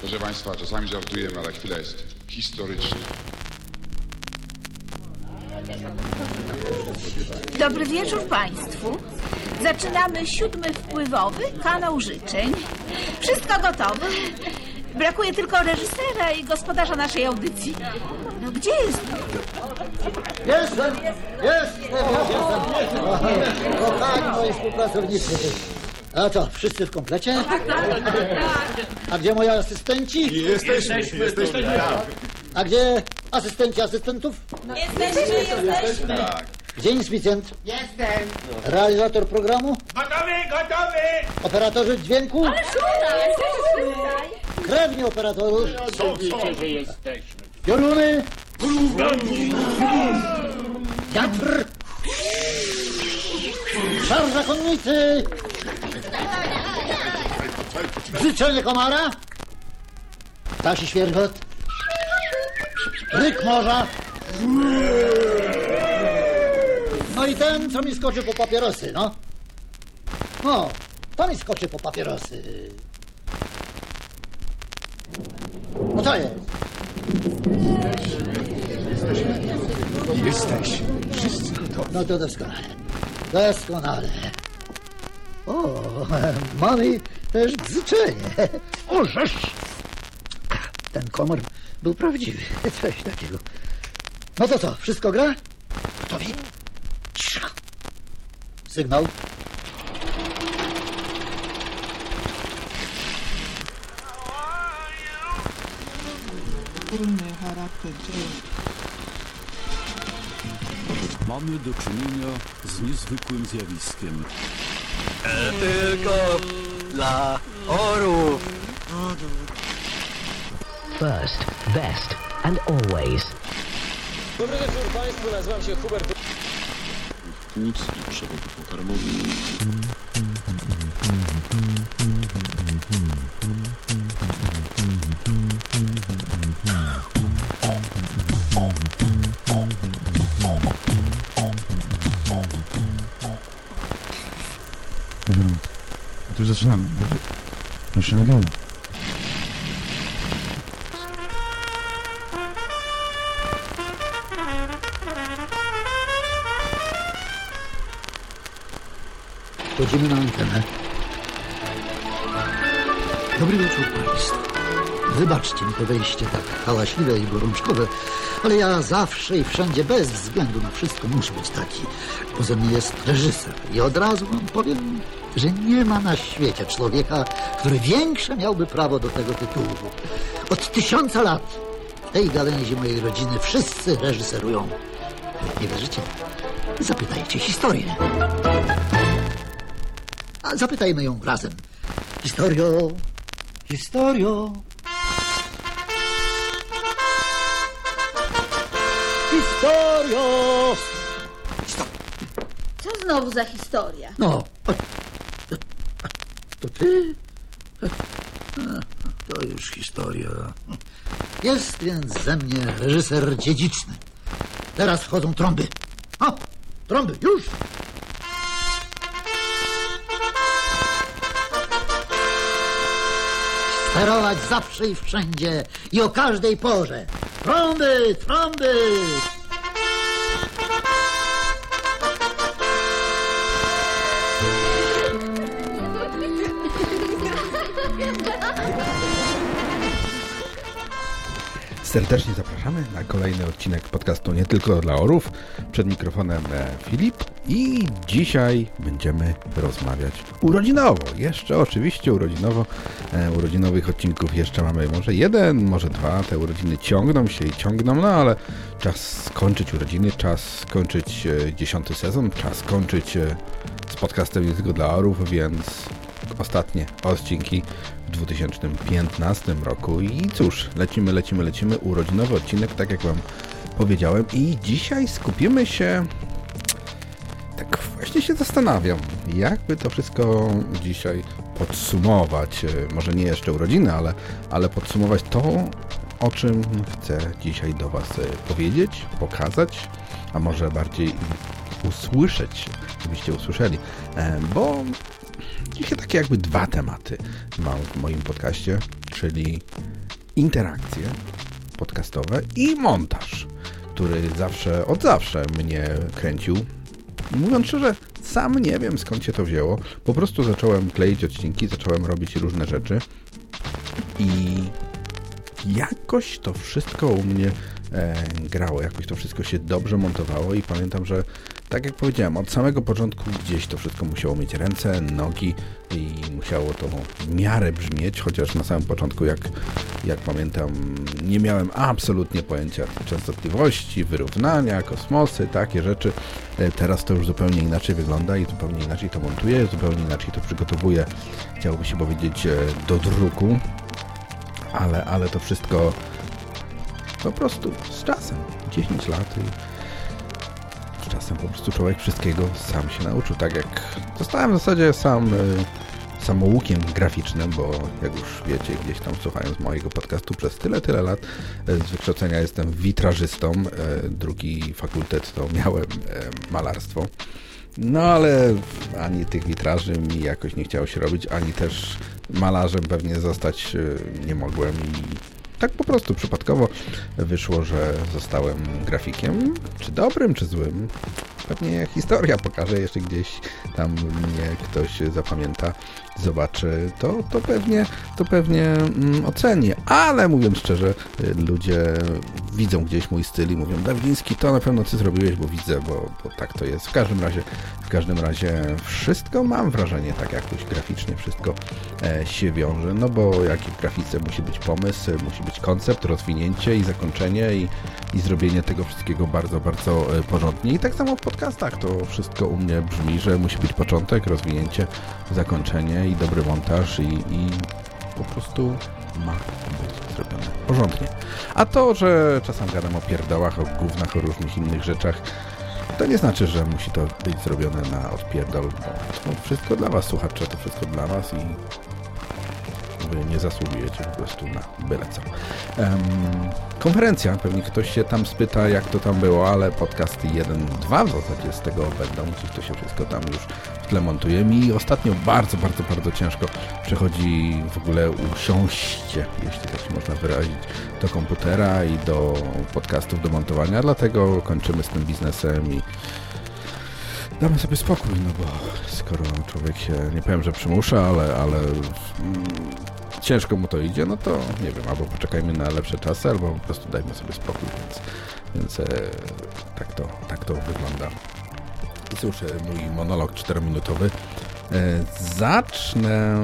Proszę Państwa, czasami żartujemy, ale chwila jest historyczna. Dobry wieczór Państwu. Zaczynamy siódmy wpływowy kanał życzeń. Wszystko gotowe. Brakuje tylko reżysera i gospodarza naszej audycji. No gdzie jest? Jestem! Jestem! Jestem! O tak, moi współpracownicy. A co, wszyscy w komplecie? A gdzie moi asystenci? Jesteśmy, jesteśmy. A gdzie asystenci asystentów? Jesteśmy, jesteśmy. Gdzie inspicjent? Jestem. Realizator programu? Gotowy, gotowy! Operatorzy dźwięku? Krewni operatorów? Wiecie, że jesteśmy. Pioruny? Wiatr? Szarża konnicy? Życzenie komara? Ptasi świergot? Ryk morza? No i ten, co mi skoczy po papierosy, no. No, to mi skoczy po papierosy. No co jest? Jesteś. Wszyscy gotowi. No to doskonale. Doskonale. O, mamy też bzyczenie. O, żeż! Ten komor był prawdziwy. Coś takiego. No to co, wszystko gra? Gotowi? Cisza. Sygnał. Charakter. Mamy do czynienia z niezwykłym zjawiskiem. Tylko dla orów. First, best, and always. Dobry wieczór Państwu, nazywam się Hubert. Nic i przewodu pokarmowy. Już zaczynamy. Już się nagramy. Wchodzimy na antenę. Dobry wieczór Państwu. Wybaczcie mi to wejście tak hałaśliwe i gorączkowe, ale ja zawsze i wszędzie, bez względu na wszystko, muszę być taki. Poza mnie jest reżyser i od razu wam powiem, że nie ma na świecie człowieka, który większe miałby prawo do tego tytułu. Od tysiąca lat w tej gałęzi mojej rodziny wszyscy reżyserują. Nie wierzycie? Zapytajcie historię. A zapytajmy ją razem. Historio, historio. Historio! Co znowu za historia? No, to ty? To już historia. Jest więc ze mnie reżyser dziedziczny. Teraz wchodzą trąby. O, trąby, już! Sterować zawsze i wszędzie i o każdej porze. Trąby, trąby! Serdecznie zapraszamy na kolejny odcinek podcastu Nie tylko dla orów. Przed mikrofonem e, Filip i dzisiaj będziemy rozmawiać urodzinowo. Jeszcze oczywiście urodzinowo. E, Urodzinowych odcinków jeszcze mamy może jeden, może dwa. Te urodziny ciągną się i ciągną, no ale czas skończyć urodziny, czas skończyć e, dziesiąty sezon, czas skończyć z podcastem Nie tylko dla orów, więc ostatnie odcinki w 2015 roku. I cóż, lecimy, lecimy, lecimy. Urodzinowy odcinek, tak jak Wam powiedziałem. I dzisiaj skupimy się. Tak właśnie się zastanawiam, jakby to wszystko dzisiaj podsumować. E, Może nie jeszcze urodziny, ale, ale podsumować to, o czym chcę dzisiaj do Was e, powiedzieć, pokazać, a może bardziej usłyszeć, żebyście usłyszeli. E, Bo Dzisiaj takie jakby dwa tematy mam w moim podcaście, czyli interakcje podcastowe i montaż, który zawsze, od zawsze mnie kręcił. Mówiąc szczerze, sam nie wiem skąd się to wzięło. Po prostu zacząłem kleić odcinki, zacząłem robić różne rzeczy i jakoś to wszystko u mnie e, grało, jakoś to wszystko się dobrze montowało i pamiętam, że tak jak powiedziałem, od samego początku gdzieś to wszystko musiało mieć ręce, nogi i musiało to w miarę brzmieć, chociaż na samym początku, jak, jak pamiętam, nie miałem absolutnie pojęcia częstotliwości, wyrównania, kosmosy, takie rzeczy. E, Teraz to już zupełnie inaczej wygląda i zupełnie inaczej to montuję, zupełnie inaczej to przygotowuję, chciałoby się powiedzieć, e, do druku, ale, ale to wszystko po prostu z czasem, 10 lat czasem po prostu człowiek wszystkiego sam się nauczył, tak jak zostałem w zasadzie sam y, samoukiem graficznym, bo jak już wiecie, gdzieś tam słuchając mojego podcastu przez tyle, tyle lat y, z wykształcenia jestem witrażystą, y, drugi fakultet to miałem malarstwo. No ale ani tych witraży mi jakoś nie chciało się robić, ani też malarzem pewnie zostać nie mogłem i tak po prostu przypadkowo wyszło, że zostałem grafikiem. Czy dobrym, czy złym? Pewnie historia pokaże, jeszcze gdzieś tam mnie ktoś zapamięta, zobaczy, to, to pewnie, to pewnie mm, oceni. Ale mówiąc szczerze, y, ludzie widzą gdzieś mój styl i mówią, Dawidziński, to na pewno ty zrobiłeś, bo widzę, bo, bo tak to jest. W każdym razie, w każdym razie wszystko mam wrażenie, tak jakoś graficznie wszystko e, się wiąże, no bo jak w grafice musi być pomysł, musi być koncept, rozwinięcie i zakończenie i, i zrobienie tego wszystkiego bardzo, bardzo e, porządnie. I tak samo w podcastach to wszystko u mnie brzmi, że musi być początek, rozwinięcie, zakończenie i dobry montaż i, i po prostu ma być zrobione porządnie. A to, że czasem gadam o pierdołach, o gównach, o różnych innych rzeczach, to nie znaczy, że musi to być zrobione na odpierdol, bo to wszystko dla was, słuchacze, to wszystko dla was i wy nie zasługujecie po prostu na byle co. Konferencja, pewnie ktoś się tam spyta, jak to tam było, ale podcast 1, 2 w zasadzie z tego będą, coś to się wszystko tam już w tle montuje. Mi ostatnio bardzo, bardzo, bardzo ciężko przechodzi w ogóle usiąście, jeśli tak się można wyrazić, do komputera i do podcastów do montowania, dlatego kończymy z tym biznesem i damy sobie spokój, no bo skoro człowiek się, nie powiem, że przymusza, ale, ale mm, ciężko mu to idzie, no to nie wiem, albo poczekajmy na lepsze czasy, albo po prostu dajmy sobie spokój, więc, więc e, tak, to, tak to wygląda. I cóż, e, mój monolog 4-minutowy. E, zacznę...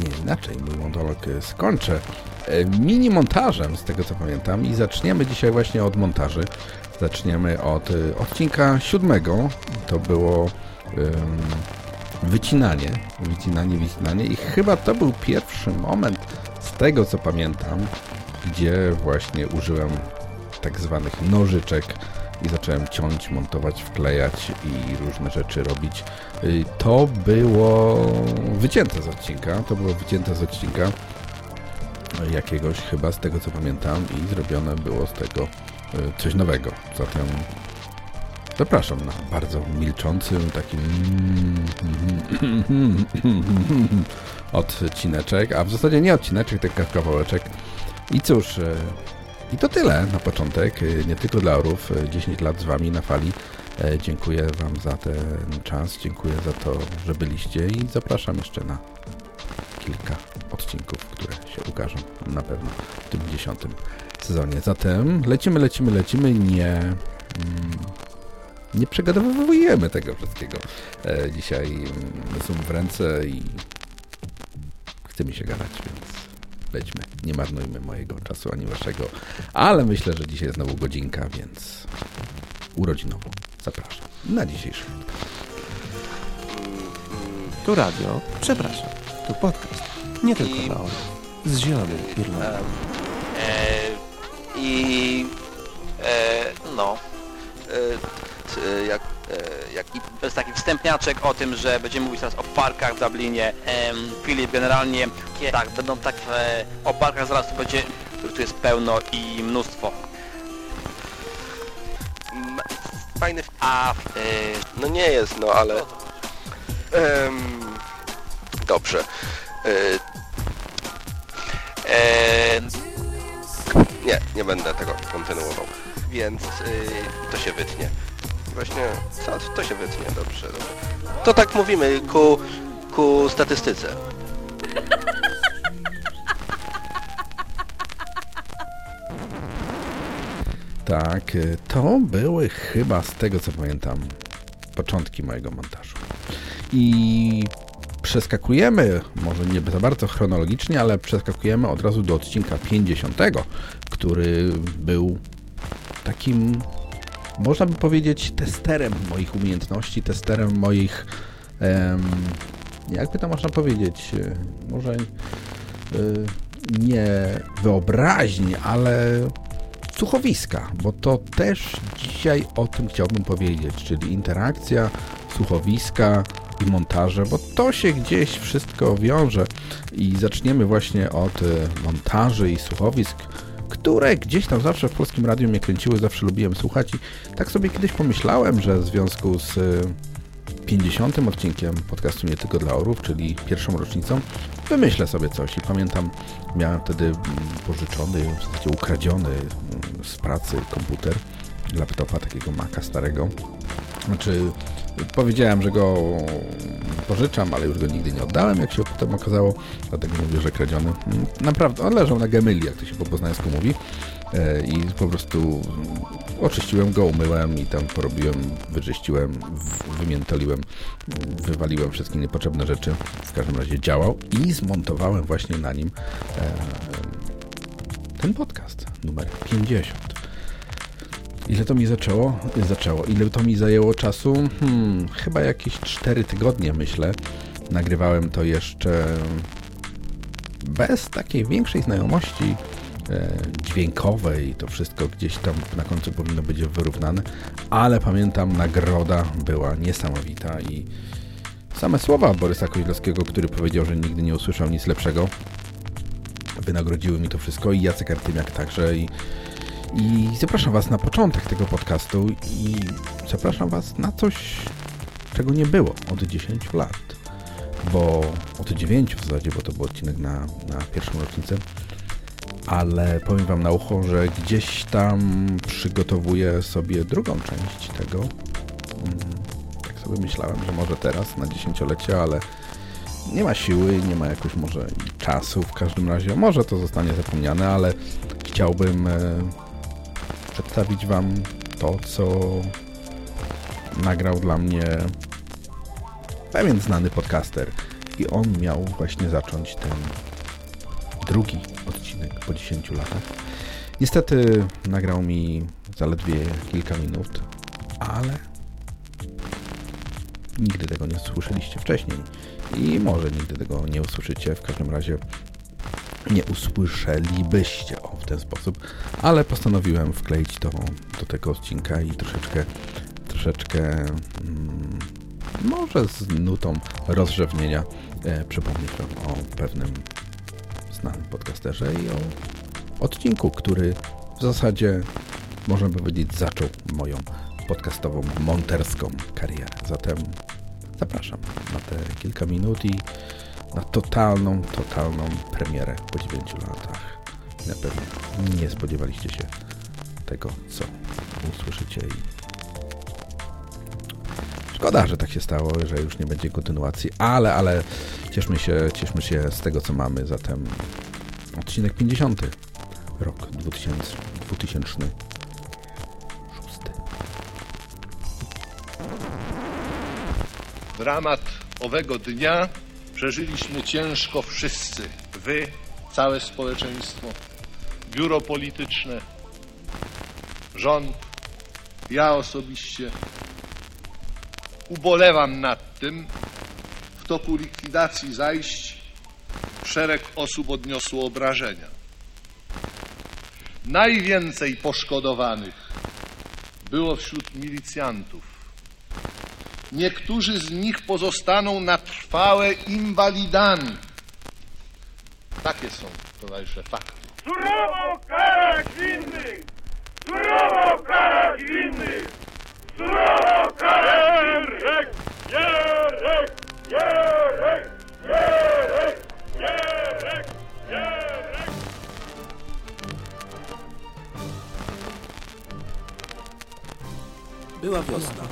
Nie, inaczej, mój monolog e, skończę e, mini montażem, z tego co pamiętam, i zaczniemy dzisiaj właśnie od montaży. Zaczniemy od odcinka siódmego. To było ym, wycinanie, wycinanie, wycinanie i chyba to był pierwszy moment z tego co pamiętam, gdzie właśnie użyłem tak zwanych nożyczek i zacząłem ciąć, montować, wklejać i różne rzeczy robić. Y, To było wycięte z odcinka, to było wycięte z odcinka jakiegoś chyba z tego co pamiętam i zrobione było z tego y, coś nowego. Zatem zapraszam na bardzo milczącym takim odcineczek, a w zasadzie nie odcineczek, tylko kawałeczek. I cóż, y, i to tyle na początek. Y, Nie tylko dla orów, y, 10 lat z Wami na fali. E, Dziękuję Wam za ten czas, dziękuję za to, że byliście i zapraszam jeszcze na kilka odcinków, które się ukażą na pewno w tym dziesiątym sezonie. Zatem lecimy, lecimy, lecimy, nie, mm, nie przegadowujemy tego wszystkiego. E, dzisiaj mm, są w ręce i chce mi się gadać, więc lećmy. Nie marnujmy mojego czasu ani waszego, ale myślę, że dzisiaj znowu godzinka, więc urodzinowo zapraszam na dzisiejszy Tu radio, przepraszam, tu podcast. Nie tylko dla orów. Z zielonym Irlandią. E, I e, no. E, t, jak, e, jak, to jest taki wstępniaczek o tym, że będziemy mówić teraz o parkach w Dublinie. Filip, generalnie tak, będą tak o parkach zaraz tu będzie, których tu jest pełno i mnóstwo. Mm, Fajny... A e, No nie jest, no ale... Em, dobrze. E, Nie, nie będę tego kontynuował. Więc yy, to się wytnie. Właśnie, co, to się wytnie, dobrze, dobrze. To tak mówimy ku, ku statystyce. Tak, y, to były chyba z tego co pamiętam początki mojego montażu. I przeskakujemy, może nie za bardzo chronologicznie, ale przeskakujemy od razu do odcinka 50, który był takim, można by powiedzieć, testerem moich umiejętności, testerem moich, jakby to można powiedzieć, e, może e, nie wyobraźni, ale słuchowiska, bo to też dzisiaj o tym chciałbym powiedzieć, czyli interakcja, słuchowiska i montaże, bo to się gdzieś wszystko wiąże i zaczniemy właśnie od e, montaży i słuchowisk, które gdzieś tam zawsze w Polskim Radiu mnie kręciły, zawsze lubiłem słuchać i tak sobie kiedyś pomyślałem, że w związku z e, 50. odcinkiem podcastu Nie Tylko dla Orów, czyli pierwszą rocznicą, wymyślę sobie coś i pamiętam, miałem wtedy mm, pożyczony, w zasadzie ukradziony mm, z pracy komputer, laptopa takiego Maca starego. Znaczy, powiedziałem, że go pożyczam, ale już go nigdy nie oddałem, jak się potem okazało, dlatego mówię, że kradziony. Mm, Naprawdę, on leżał na gemyli, jak to się po poznańsku mówi E, i po prostu oczyściłem go, umyłem i tam porobiłem, wyczyściłem, wymiętoliłem, wywaliłem wszystkie niepotrzebne rzeczy. W każdym razie działał i zmontowałem właśnie na nim e, ten podcast numer 50. Ile to mi zaczęło? Zaczęło. Ile to mi zajęło czasu? Hmm, chyba jakieś 4 tygodnie, myślę. Nagrywałem to jeszcze bez takiej większej znajomości e, dźwiękowej. To wszystko gdzieś tam na końcu powinno być wyrównane. Ale pamiętam, nagroda była niesamowita i same słowa Borysa Koźlowskiego, który powiedział, że nigdy nie usłyszał nic lepszego, wynagrodziły mi to wszystko i Jacek Artymiak także i i zapraszam Was na początek tego podcastu i zapraszam Was na coś, czego nie było od 10 lat. Bo od 9 w zasadzie, bo to był odcinek na, na pierwszą rocznicę. Ale powiem Wam na ucho, że gdzieś tam przygotowuję sobie drugą część tego. Mm, Tak sobie myślałem, że może teraz na dziesięciolecie, ale nie ma siły, nie ma jakoś może czasu w każdym razie. Może to zostanie zapomniane, ale chciałbym e, przedstawić Wam to, co nagrał dla mnie pewien znany podcaster. I on miał właśnie zacząć ten drugi odcinek po 10 latach. Niestety nagrał mi zaledwie kilka minut, ale nigdy tego nie słyszeliście wcześniej i może nigdy tego nie usłyszycie. W każdym razie nie usłyszelibyście o w ten sposób, ale postanowiłem wkleić to do tego odcinka i troszeczkę troszeczkę mm, może z nutą rozrzewnienia e, przypomnieć wam o pewnym znanym podcasterze i o odcinku, który w zasadzie można by powiedzieć zaczął moją podcastową monterską karierę. Zatem zapraszam na te kilka minut i na totalną, totalną premierę po 9 latach. Na pewno nie spodziewaliście się tego, co usłyszycie i szkoda, że tak się stało, że już nie będzie kontynuacji, ale, ale cieszmy się, cieszmy się z tego, co mamy. Zatem odcinek 50. Rok 2000, 2006. Dramat owego dnia przeżyliśmy ciężko wszyscy. Wy, całe społeczeństwo, biuro polityczne, rząd, ja osobiście. Ubolewam nad tym. W toku likwidacji zajść szereg osób odniosło obrażenia. Najwięcej poszkodowanych było wśród milicjantów. Niektórzy z nich pozostaną na trwałe inwalidami. Takie są, towarzysze, fakty. Surowo karać winnych! Surowo karać winnych! Surowo karać winnych! Jerek! Jerek! Jerek! Jerek! Jerek! Była wiosna.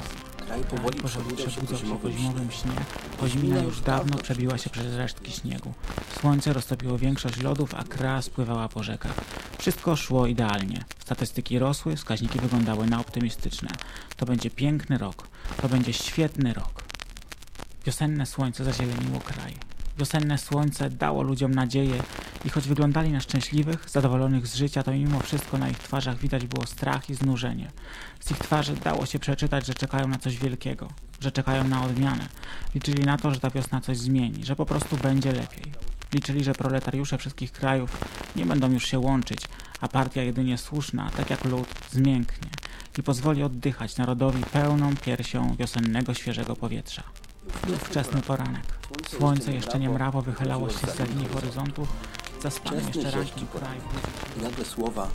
Kraj powoli przebudzał się po zimowym śnie. śnie. Kozimina już dawno przebiła się przez resztki śniegu. Słońce roztopiło większość lodów, a kra spływała po rzekach. Wszystko szło idealnie. Statystyki rosły, wskaźniki wyglądały na optymistyczne. To będzie piękny rok. To będzie świetny rok. Wiosenne słońce zazieleniło kraj. Wiosenne słońce dało ludziom nadzieję i choć wyglądali na szczęśliwych, zadowolonych z życia, to mimo wszystko na ich twarzach widać było strach i znużenie. Z ich twarzy dało się przeczytać, że czekają na coś wielkiego, że czekają na odmianę. Liczyli na to, że ta wiosna coś zmieni, że po prostu będzie lepiej. Liczyli, że proletariusze wszystkich krajów nie będą już się łączyć, a partia jedynie słuszna, tak jak lud, zmięknie i pozwoli oddychać narodowi pełną piersią wiosennego świeżego powietrza. Wczesny poranek. Słońce jeszcze nie mrawo wychylało się z linii horyzontu, zaspany Wczesny jeszcze kraju. I nagle słowa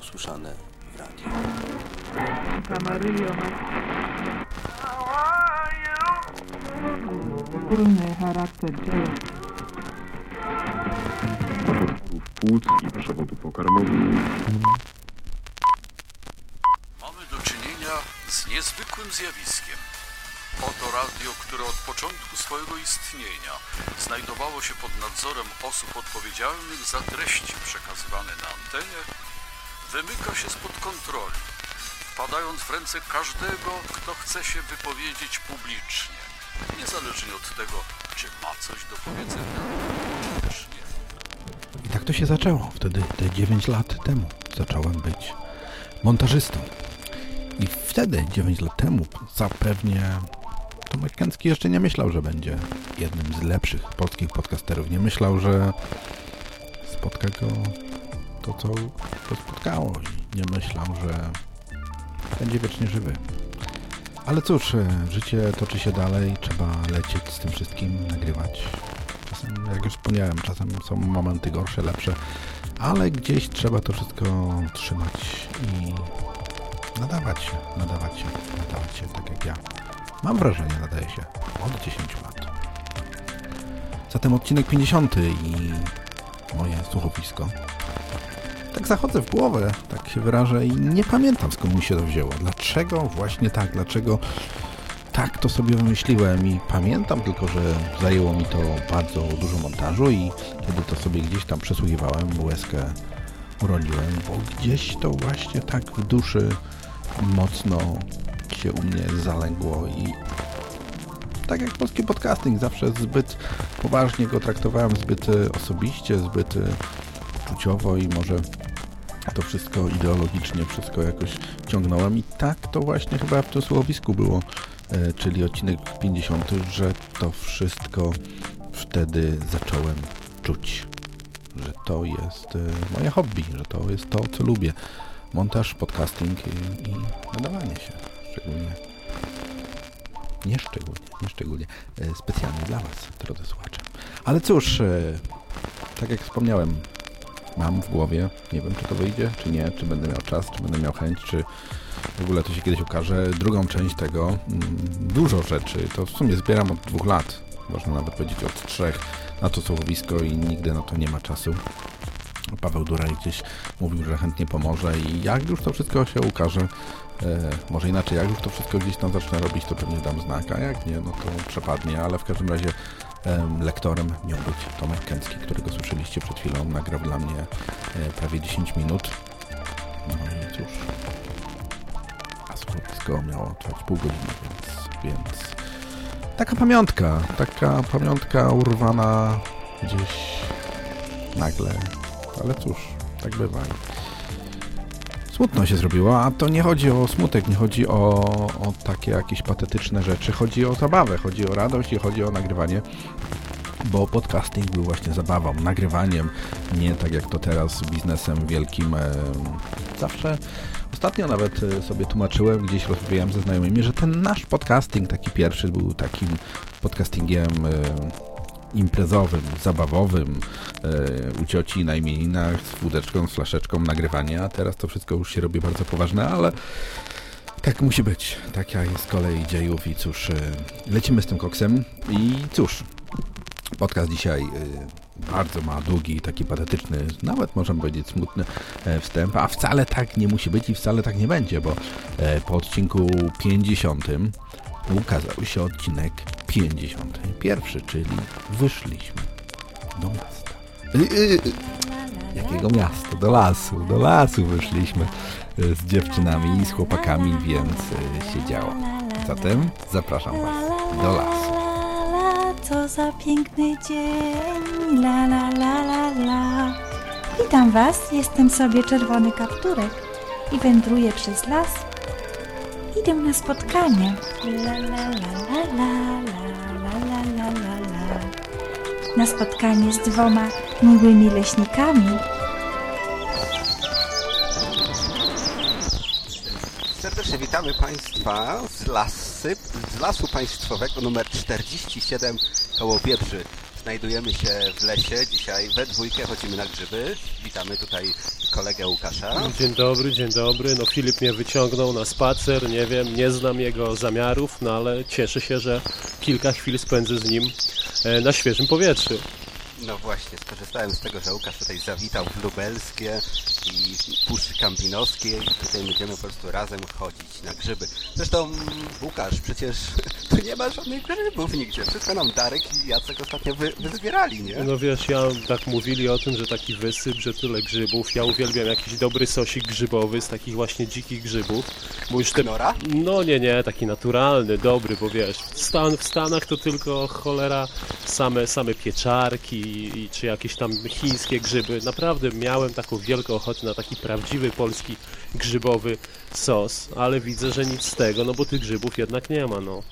usłyszane w radiu. Ogólny charakter dzieła. płuc i przewodu pokarmowego. Mamy do czynienia z niezwykłym zjawiskiem. Oto radio, które od początku swojego istnienia znajdowało się pod nadzorem osób odpowiedzialnych za treści przekazywane na antenie, wymyka się spod kontroli, wpadając w ręce każdego, kto chce się wypowiedzieć publicznie, niezależnie od tego, czy ma coś do powiedzenia, czy nie. I tak to się zaczęło. Wtedy, te 9 lat temu, zacząłem być montażystą. I wtedy, 9 lat temu, zapewnie Tomek Kęcki jeszcze nie myślał, że będzie jednym z lepszych polskich podcasterów. Nie myślał, że spotka go to, co go spotkało. I nie myślał, że będzie wiecznie żywy. Ale cóż, e, życie toczy się dalej, trzeba lecieć z tym wszystkim, nagrywać. Czasem, jak już wspomniałem, czasem są momenty gorsze, lepsze, ale gdzieś trzeba to wszystko trzymać i nadawać się, nadawać się, nadawać się, tak jak ja. Mam wrażenie, nadaje się od 10 lat. Zatem odcinek 50 i moje słuchowisko. Tak zachodzę w głowę, tak się wyrażę i nie pamiętam skąd mi się to wzięło. Dlaczego właśnie tak, dlaczego tak to sobie wymyśliłem i pamiętam tylko, że zajęło mi to bardzo dużo montażu i kiedy to sobie gdzieś tam przesłuchiwałem, łezkę urodziłem, bo gdzieś to właśnie tak w duszy mocno się u mnie zalęgło i tak jak polski podcasting, zawsze zbyt poważnie go traktowałem, zbyt e, osobiście, zbyt e, uczuciowo i może to wszystko ideologicznie, wszystko jakoś ciągnąłem i tak to właśnie chyba w tym słuchowisku było, e, czyli odcinek 50, że to wszystko wtedy zacząłem czuć, że to jest e, moje hobby, że to jest to, co lubię. Montaż, podcasting i nadawanie się, szczególnie nie szczególnie, nie szczególnie, e, specjalnie dla Was, drodzy słuchacze. Ale cóż, e, tak jak wspomniałem, mam w głowie, nie wiem czy to wyjdzie, czy nie, czy będę miał czas, czy będę miał chęć, czy w ogóle to się kiedyś okaże. Drugą część tego, mm, dużo rzeczy, to w sumie zbieram od dwóch lat, można nawet powiedzieć od trzech, na to słuchowisko i nigdy na to nie ma czasu. Paweł Duraj gdzieś mówił, że chętnie pomoże i jak już to wszystko się ukaże, e, może inaczej, jak już to wszystko gdzieś tam zacznę robić, to pewnie dam znak, a jak nie, no to przepadnie, ale w każdym razie em, lektorem miał być Tomek Kęcki, którego słyszeliście przed chwilą, nagrał dla mnie e, prawie 10 minut. No i cóż, a słuchowisko miało trwać pół godziny, więc, więc taka pamiątka, taka pamiątka urwana gdzieś nagle, ale cóż, tak bywa. Smutno się zrobiło, a to nie chodzi o smutek, nie chodzi o, o takie jakieś patetyczne rzeczy, chodzi o zabawę, chodzi o radość i chodzi o nagrywanie, bo podcasting był właśnie zabawą, nagrywaniem, nie tak jak to teraz biznesem wielkim. E, zawsze Ostatnio nawet e, sobie tłumaczyłem, gdzieś rozmawiałem ze znajomymi, że ten nasz podcasting, taki pierwszy, był takim podcastingiem e, imprezowym, zabawowym, e, u cioci na imieninach, z wódeczką, z flaszeczką, nagrywania. Teraz to wszystko już się robi bardzo poważne, ale tak musi być. Taka jest kolej dziejów i cóż, e, lecimy z tym koksem i cóż, podcast dzisiaj e, bardzo ma długi, taki patetyczny, nawet możemy powiedzieć smutny wstęp, a wcale tak nie musi być i wcale tak nie będzie, bo po odcinku 50 ukazał się odcinek 51, czyli wyszliśmy do miasta. Y, y, y. Jakiego miasta? Do lasu. Do lasu wyszliśmy z dziewczynami i z chłopakami, więc się działo. Zatem zapraszam Was do lasu. la, co za piękny dzień, la la la la la. Witam Was, jestem sobie czerwony kapturek i wędruję przez las. Idę na spotkanie. La la la la la la. Na spotkanie z dwoma miłymi leśnikami. Serdecznie witamy Państwa z, lasy, z Lasu Państwowego numer 47 koło Biebrzy. Znajdujemy się w lesie. Dzisiaj we dwójkę chodzimy na grzyby. Witamy tutaj kolegę Łukasza. Dzień dobry, dzień dobry. No Filip mnie wyciągnął na spacer, nie wiem, nie znam jego zamiarów, no ale cieszę się, że kilka chwil spędzę z nim e, na świeżym powietrzu. No właśnie, skorzystałem z tego, że Łukasz tutaj zawitał w Lubelskie i Puszczy Kampinoskiej i tutaj będziemy po prostu razem chodzić na grzyby. Zresztą Łukasz, przecież tu nie ma żadnych grzybów nigdzie. Wszystko nam Darek i Jacek ostatnio wy, wyzbierali, nie? No wiesz, ja tak mówili o tym, że taki wysyp, że tyle grzybów. Ja uwielbiam jakiś dobry sosik grzybowy z takich właśnie dzikich grzybów. Bo już te... Knora? No nie, nie, taki naturalny, dobry, bo wiesz, w, Stan, w Stanach to tylko cholera same, same pieczarki i, czy jakieś tam chińskie grzyby. Naprawdę miałem taką wielką ochotę na taki prawdziwy polski grzybowy sos, ale widzę, że nic z tego, no bo tych grzybów jednak nie ma, no.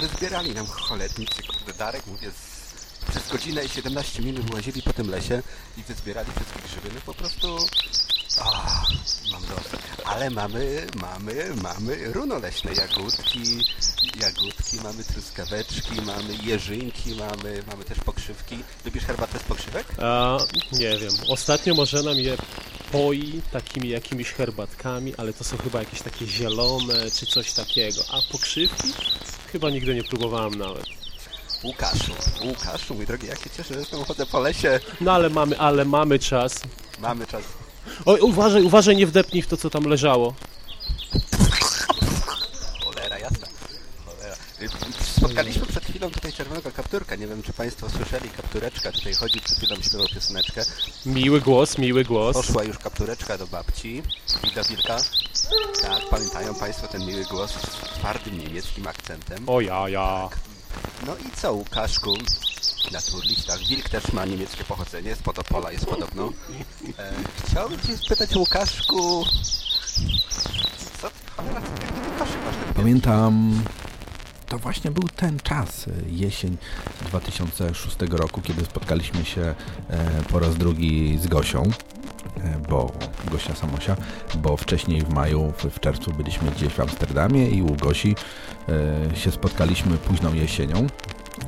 Wyzbierali nam cholernicy, kurde Darek, mówię, przez godzinę i 17 minut łazili po tym lesie i wyzbierali wszystkie grzyby. No po prostu... A, mam dosyć. Ale mamy, mamy, mamy runo leśne, jagódki, jagódki, mamy truskaweczki, mamy jeżynki, mamy, mamy też pokrzywki. Lubisz herbatę z pokrzywek? A, nie wiem. Ostatnio może nam je poi takimi jakimiś herbatkami, ale to są chyba jakieś takie zielone czy coś takiego. A pokrzywki? Chyba nigdy nie próbowałem nawet. Łukaszu, Łukaszu, mój drogi, jak się cieszę, że jestem chodzę po lesie. No ale mamy, ale mamy czas. Mamy czas. Oj, uważaj, uważaj, nie wdepnij w to, co tam leżało. Cholera, jasna. Cholera. Spotkaliśmy przed chwilą tutaj czerwonego kapturka. Nie wiem, czy Państwo słyszeli. Kaptureczka tutaj chodzi, przed chwilą śpiewał pioseneczkę. Miły głos, miły głos. Poszła już kaptureczka do babci i do wilka. Tak, pamiętają Państwo ten miły głos z twardym niemieckim akcentem. O ja, ja. No i co, Łukaszku? Naturlichtach. Wilk też ma niemieckie pochodzenie, z Potopola jest podobno. E, chciałbym Cię spytać, Łukaszku... Co Pamiętam, to właśnie był ten czas, e, jesień 2006 roku, kiedy spotkaliśmy się e, po raz drugi z Gosią, bo Gosia Samosia, bo wcześniej w maju, w, czerwcu byliśmy gdzieś w Amsterdamie i u Gosi e, się spotkaliśmy późną jesienią.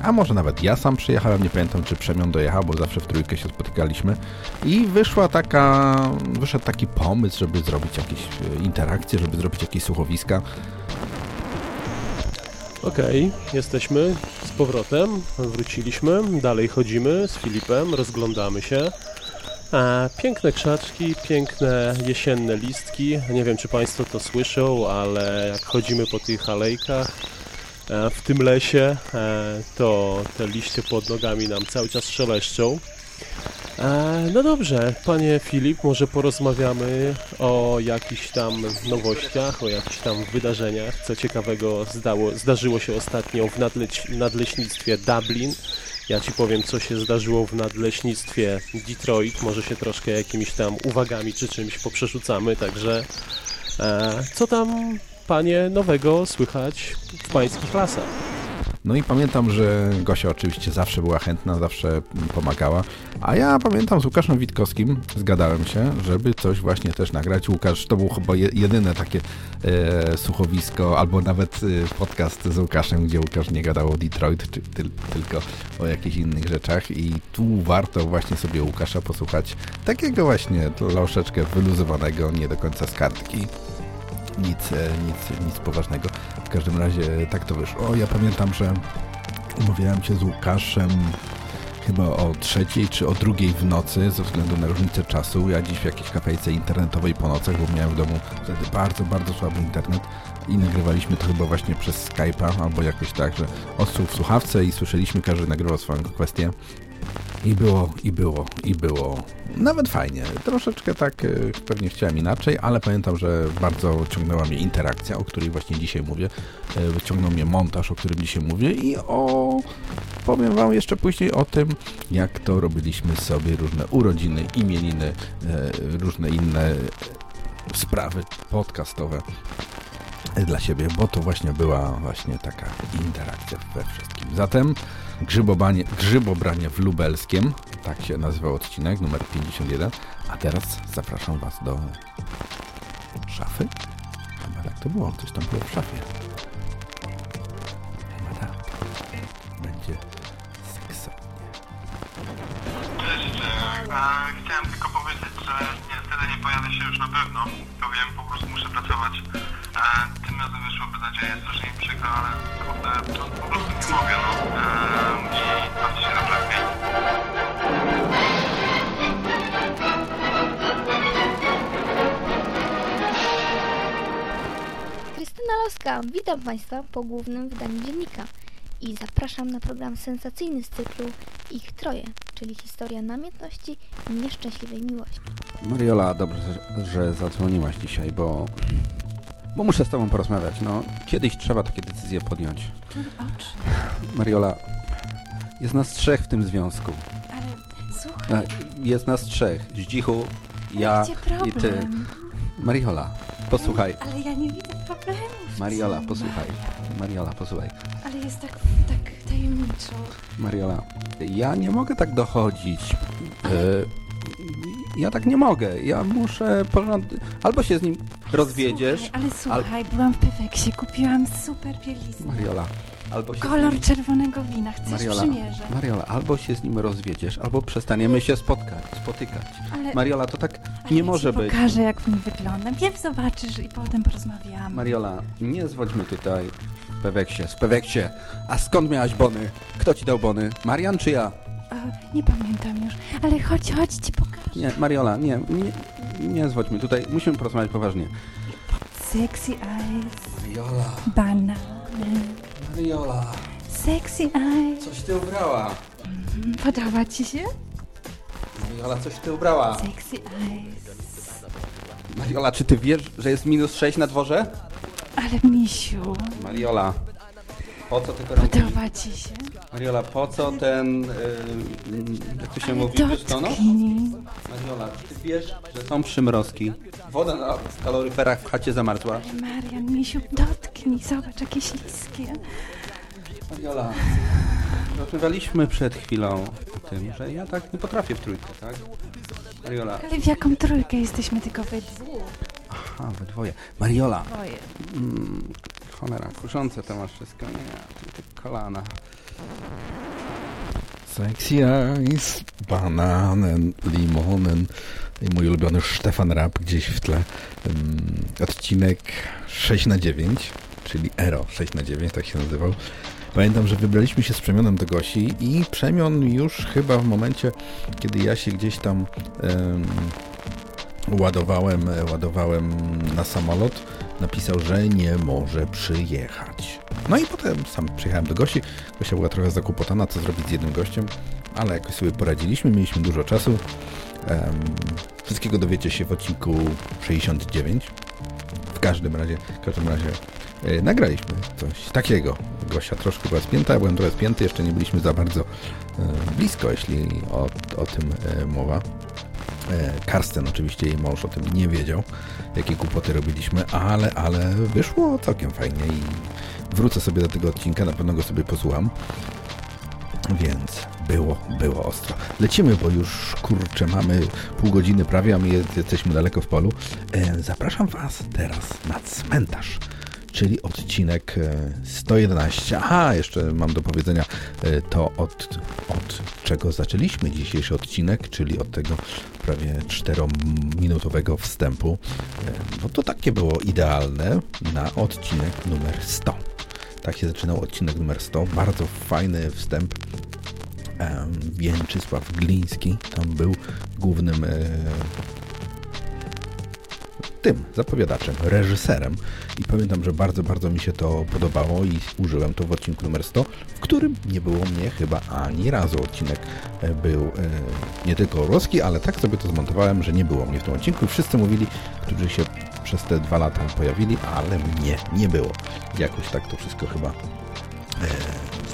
A może nawet ja sam przyjechałem, nie pamiętam czy Przemion dojechał, bo zawsze w trójkę się spotykaliśmy. I wyszła taka, wyszedł taki pomysł, żeby zrobić jakieś e, interakcje, żeby zrobić jakieś słuchowiska. Okej, jesteśmy z powrotem, wróciliśmy, dalej chodzimy z Filipem, rozglądamy się. Piękne krzaczki, piękne jesienne listki. Nie wiem, czy Państwo to słyszą, ale jak chodzimy po tych alejkach e, w tym lesie, e, to te liście pod nogami nam cały czas szeleszczą. E, no dobrze, panie Filip, może porozmawiamy o jakichś tam nowościach, o jakichś tam wydarzeniach, co ciekawego zdało, zdarzyło się ostatnio w nadleśnictwie Dublin. Ja ci powiem, co się zdarzyło w nadleśnictwie Detroit. Może się troszkę jakimiś tam uwagami czy czymś poprzerzucamy, także e, co tam, panie, nowego słychać w pańskich lasach? No i pamiętam, że Gosia oczywiście zawsze była chętna, zawsze pomagała, a ja pamiętam z Łukaszem Witkowskim zgadałem się, żeby coś właśnie też nagrać. Łukasz, to był chyba je- jedyne takie e, słuchowisko, albo nawet e, podcast z Łukaszem, gdzie Łukasz nie gadał o Detroit, czy tyl, tylko o jakichś innych rzeczach. I tu warto właśnie sobie Łukasza posłuchać takiego właśnie troszeczkę wyluzowanego, nie do końca z kartki nic, e, nic, nic poważnego. W każdym razie tak to wyszło. O, ja pamiętam, że umawiałem się z Łukaszem chyba o trzeciej czy o drugiej w nocy ze względu na różnicę czasu. Ja dziś w jakiejś kafejce internetowej po nocach, bo miałem w domu wtedy bardzo, bardzo słaby internet i nagrywaliśmy to chyba właśnie przez Skype'a albo jakoś tak, że odsłuch w słuchawce i słyszeliśmy, każdy nagrywał swoją kwestię. I było, i było, i było nawet fajnie. Troszeczkę tak y, pewnie chciałem inaczej, ale pamiętam, że bardzo ciągnęła mnie interakcja, o której właśnie dzisiaj mówię. Y, Ciągnął mnie montaż, o którym dzisiaj mówię i o... Powiem Wam jeszcze później o tym, jak to robiliśmy sobie różne urodziny, imieniny, y, różne inne sprawy podcastowe dla siebie, bo to właśnie była właśnie taka interakcja we wszystkim. Zatem grzybobanie, grzybobranie w Lubelskiem, tak się nazywał odcinek numer 51, a teraz zapraszam Was do szafy. Chyba tak to było, coś tam było w szafie. Chyba tak. Będzie seksownie. Cześć, chciałem tylko powiedzieć, że niestety nie pojawię się już na pewno. To wiem, po prostu muszę pracować. E, tym razem wyszło bez nadziei, strasznie mi przykro, ale kurde, to po prostu nie mogę, no. E, I bawcie się okej? Krystyna Loska, witam Państwa po głównym wydaniu dziennika i zapraszam na program sensacyjny z cyklu Ich Troje, czyli historia namiętności i nieszczęśliwej miłości. Mariola, dobrze, że zadzwoniłaś dzisiaj, bo, bo muszę z Tobą porozmawiać. No, kiedyś trzeba takie decyzje podjąć. Mariola, jest nas trzech w tym związku. Ale słuchaj, E, Jest nas trzech. Zdzichu, ja i Ty. Mariola, posłuchaj. ale ja nie widzę problemu. Mariola, posłuchaj. Mariola, posłuchaj. Ale jest tak tajemniczo. Mariola, ja nie mogę tak dochodzić. E, ja tak nie mogę. Ja muszę porządnie... Albo się z nim rozwiedziesz. Słuchaj, ale słuchaj, byłam w Peweksie, kupiłam super bieliznę. Mariola, albo się Kolor nim... czerwonego wina, chcesz Mariola, przymierzę. Mariola, albo się z nim rozwiedziesz, albo przestaniemy się spotkać, spotykać. Ale- Mariola, to tak Ale nie ja może być. pokażę, jak w nim wyglądam. Wiem, zobaczysz i potem porozmawiamy. Mariola, nie zwodźmy tutaj Peweksie, z Peweksie. A skąd miałaś bony? Kto ci dał bony? Marian czy ja? O, nie pamiętam już, ale chodź, chodź, ci pokażę. Nie, Mariola, nie, nie, nie zwodźmy tutaj. Musimy porozmawiać poważnie. Sexy eyes, Mariola, banany. Mariola, Sexy eyes. coś ty ubrała. Mhm, Podoba ci się? Mariola, coś ty ubrała. Sexy eyes. Mariola, czy ty wiesz, że jest minus 6 na dworze? Ale misiu, Mariola, po co ty to robisz? podoba ci się? Mariola, po co ten, yy, jak to się mówi? Dotknij. Mariola, ty wiesz, że są przymrozki? Woda na kaloryferach w chacie zamarzła. Marian, misiu, dotknij, zobacz, jakie śliskie. Mariola, rozmawialiśmy przed chwilą o tym, że ja tak nie potrafię w trójkę, tak? Mariola, Ale w jaką trójkę jesteśmy tylko we dwóch? Aha, we dwoje. Mariola, Dwoje. mm, cholera, kuszące to masz wszystko, nie, ty kolana. Sexy Eyes, bananen, limonen i mój ulubiony Stefan Rapp gdzieś w tle. Um, odcinek 6 na 9 czyli Ero 6 na 9 tak się nazywał. Pamiętam, że wybraliśmy się z Przemionem do Gosi i Przemion już chyba w momencie, kiedy ja się gdzieś tam em, ładowałem, ładowałem na samolot, napisał, że nie może przyjechać. No i potem sam przyjechałem do Gosi. Gosia była trochę zakłopotana, co zrobić z jednym gościem, ale jakoś sobie poradziliśmy, mieliśmy dużo czasu. Em, wszystkiego dowiecie się w odcinku 69. W każdym razie, w każdym razie e, nagraliśmy coś takiego. Gosia troszkę była spięta, ja byłem trochę spięty, jeszcze nie byliśmy za bardzo e, blisko, jeśli o, o tym e, mowa. E, Karsten oczywiście, jej mąż o tym nie wiedział, jakie głupoty robiliśmy, ale, ale wyszło całkiem fajnie i wrócę sobie do tego odcinka, na pewno go sobie posłucham. Więc było, było ostro. Lecimy, bo już kurczę, mamy pół godziny prawie, a my jest- jesteśmy daleko w polu. E, zapraszam Was teraz na cmentarz, czyli odcinek e, 111. Aha, jeszcze mam do powiedzenia e, to od, od czego zaczęliśmy dzisiejszy odcinek, czyli od tego prawie 4-minutowego wstępu. E, no to takie było idealne na odcinek numer 100. Tak się zaczynał odcinek numer 100. Bardzo fajny wstęp em, Więczysław Gliński tam był głównym e, tym zapowiadaczem, reżyserem i pamiętam, że bardzo, bardzo mi się to podobało i użyłem to w odcinku numer 100, w którym nie było mnie chyba ani razu. Odcinek e, był e, nie tylko orłowski, ale tak sobie to zmontowałem, że nie było mnie w tym odcinku i wszyscy mówili, którzy się przez te dwa lata pojawili, ale mnie nie było. Jakoś tak to wszystko chyba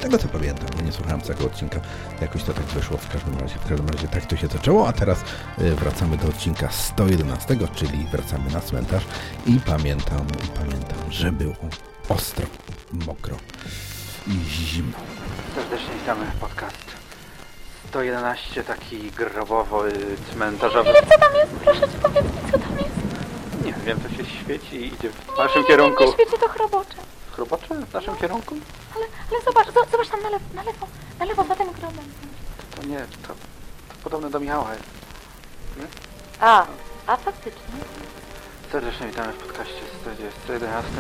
tego co pamiętam, bo nie słuchałem całego odcinka, jakoś to tak wyszło w każdym razie. W każdym razie tak to się zaczęło, a teraz e, wracamy do odcinka 111, czyli wracamy na cmentarz i pamiętam, i pamiętam, że było ostro, mokro i zimno. Serdecznie witamy podcast 111, taki grobowo y, cmentarzowy. Nie wiem, co tam jest, proszę cię, powiedz mi, co tam jest. Nie wiem, to się świeci i idzie w Nie, naszym nie, kierunku. Nie, nie, świeci to chrobocze. Chrobocze? W naszym kierunku? Ale, ale zobacz, zo- zobacz tam na lewo, na lewo, na lewo, za tym grobem. To nie, to, to podobne do Michała jest. Nie? A, a faktycznie. Serdecznie witamy w podcaście 111.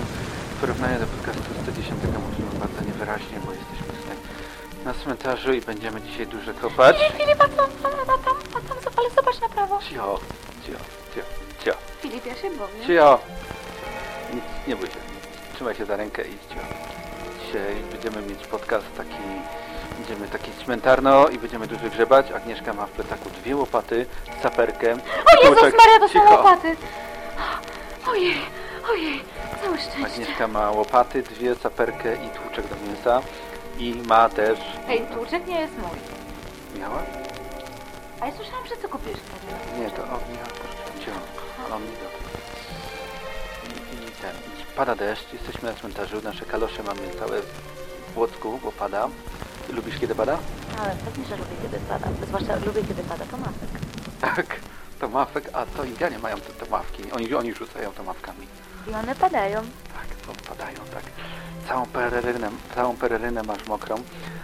W porównaniu do podcastu 110 mówimy bardzo niewyraźnie, bo jesteśmy tutaj na cmentarzu i będziemy dzisiaj dużo kopać. Filip, Filip, a tam, a tam, a tam, a tam, zo- ale zobacz na prawo. Cio, cio, cio, cio, Filip, ja się boję. cio. Nic, nie bój się. Trzymaj się za rękę i. Dzisiaj będziemy mieć podcast taki, będziemy taki cmentarno i będziemy dużo grzebać. Agnieszka ma w plecaku dwie łopaty, saperkę. O Jezus tłuczek- Maria, to są Cicho. łopaty. Ojej, ojej, całe szczęście. Agnieszka ma łopaty, dwie saperkę i tłuczek do mięsa. I ma też... Ej, tłuczek nie jest mój. Miała? A ja słyszałam, że co kupisz. Nie, to proszę cię. On pada deszcz, jesteśmy na cmentarzu, nasze kalosze mamy całe w błocku, bo pada. Lubisz kiedy pada? Ale pewnie, że lubię, kiedy pada. Zwłaszcza lubię, kiedy pada to masek. Tak, to mafek, a to Indianie mają te, te mawki. Oni, oni rzucają to mawkami. I one padają. Tak, to padają, tak. Całą pererynę, całą pererynę masz mokrą,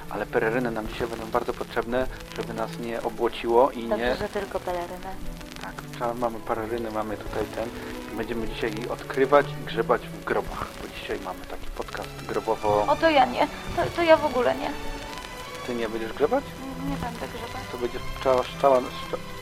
ale pereryny nam dzisiaj będą bardzo potrzebne, żeby nas nie obłociło i Dobrze, nie... że tylko pelerynę. Tak, mamy pereryny, mamy tutaj ten. Będziemy dzisiaj odkrywać i grzebać w grobach, bo dzisiaj mamy taki podcast grobowo... O, to ja nie. To, to ja w ogóle nie. Ty nie będziesz grzebać? Nie będę grzebać. To będziesz szczała, szczała,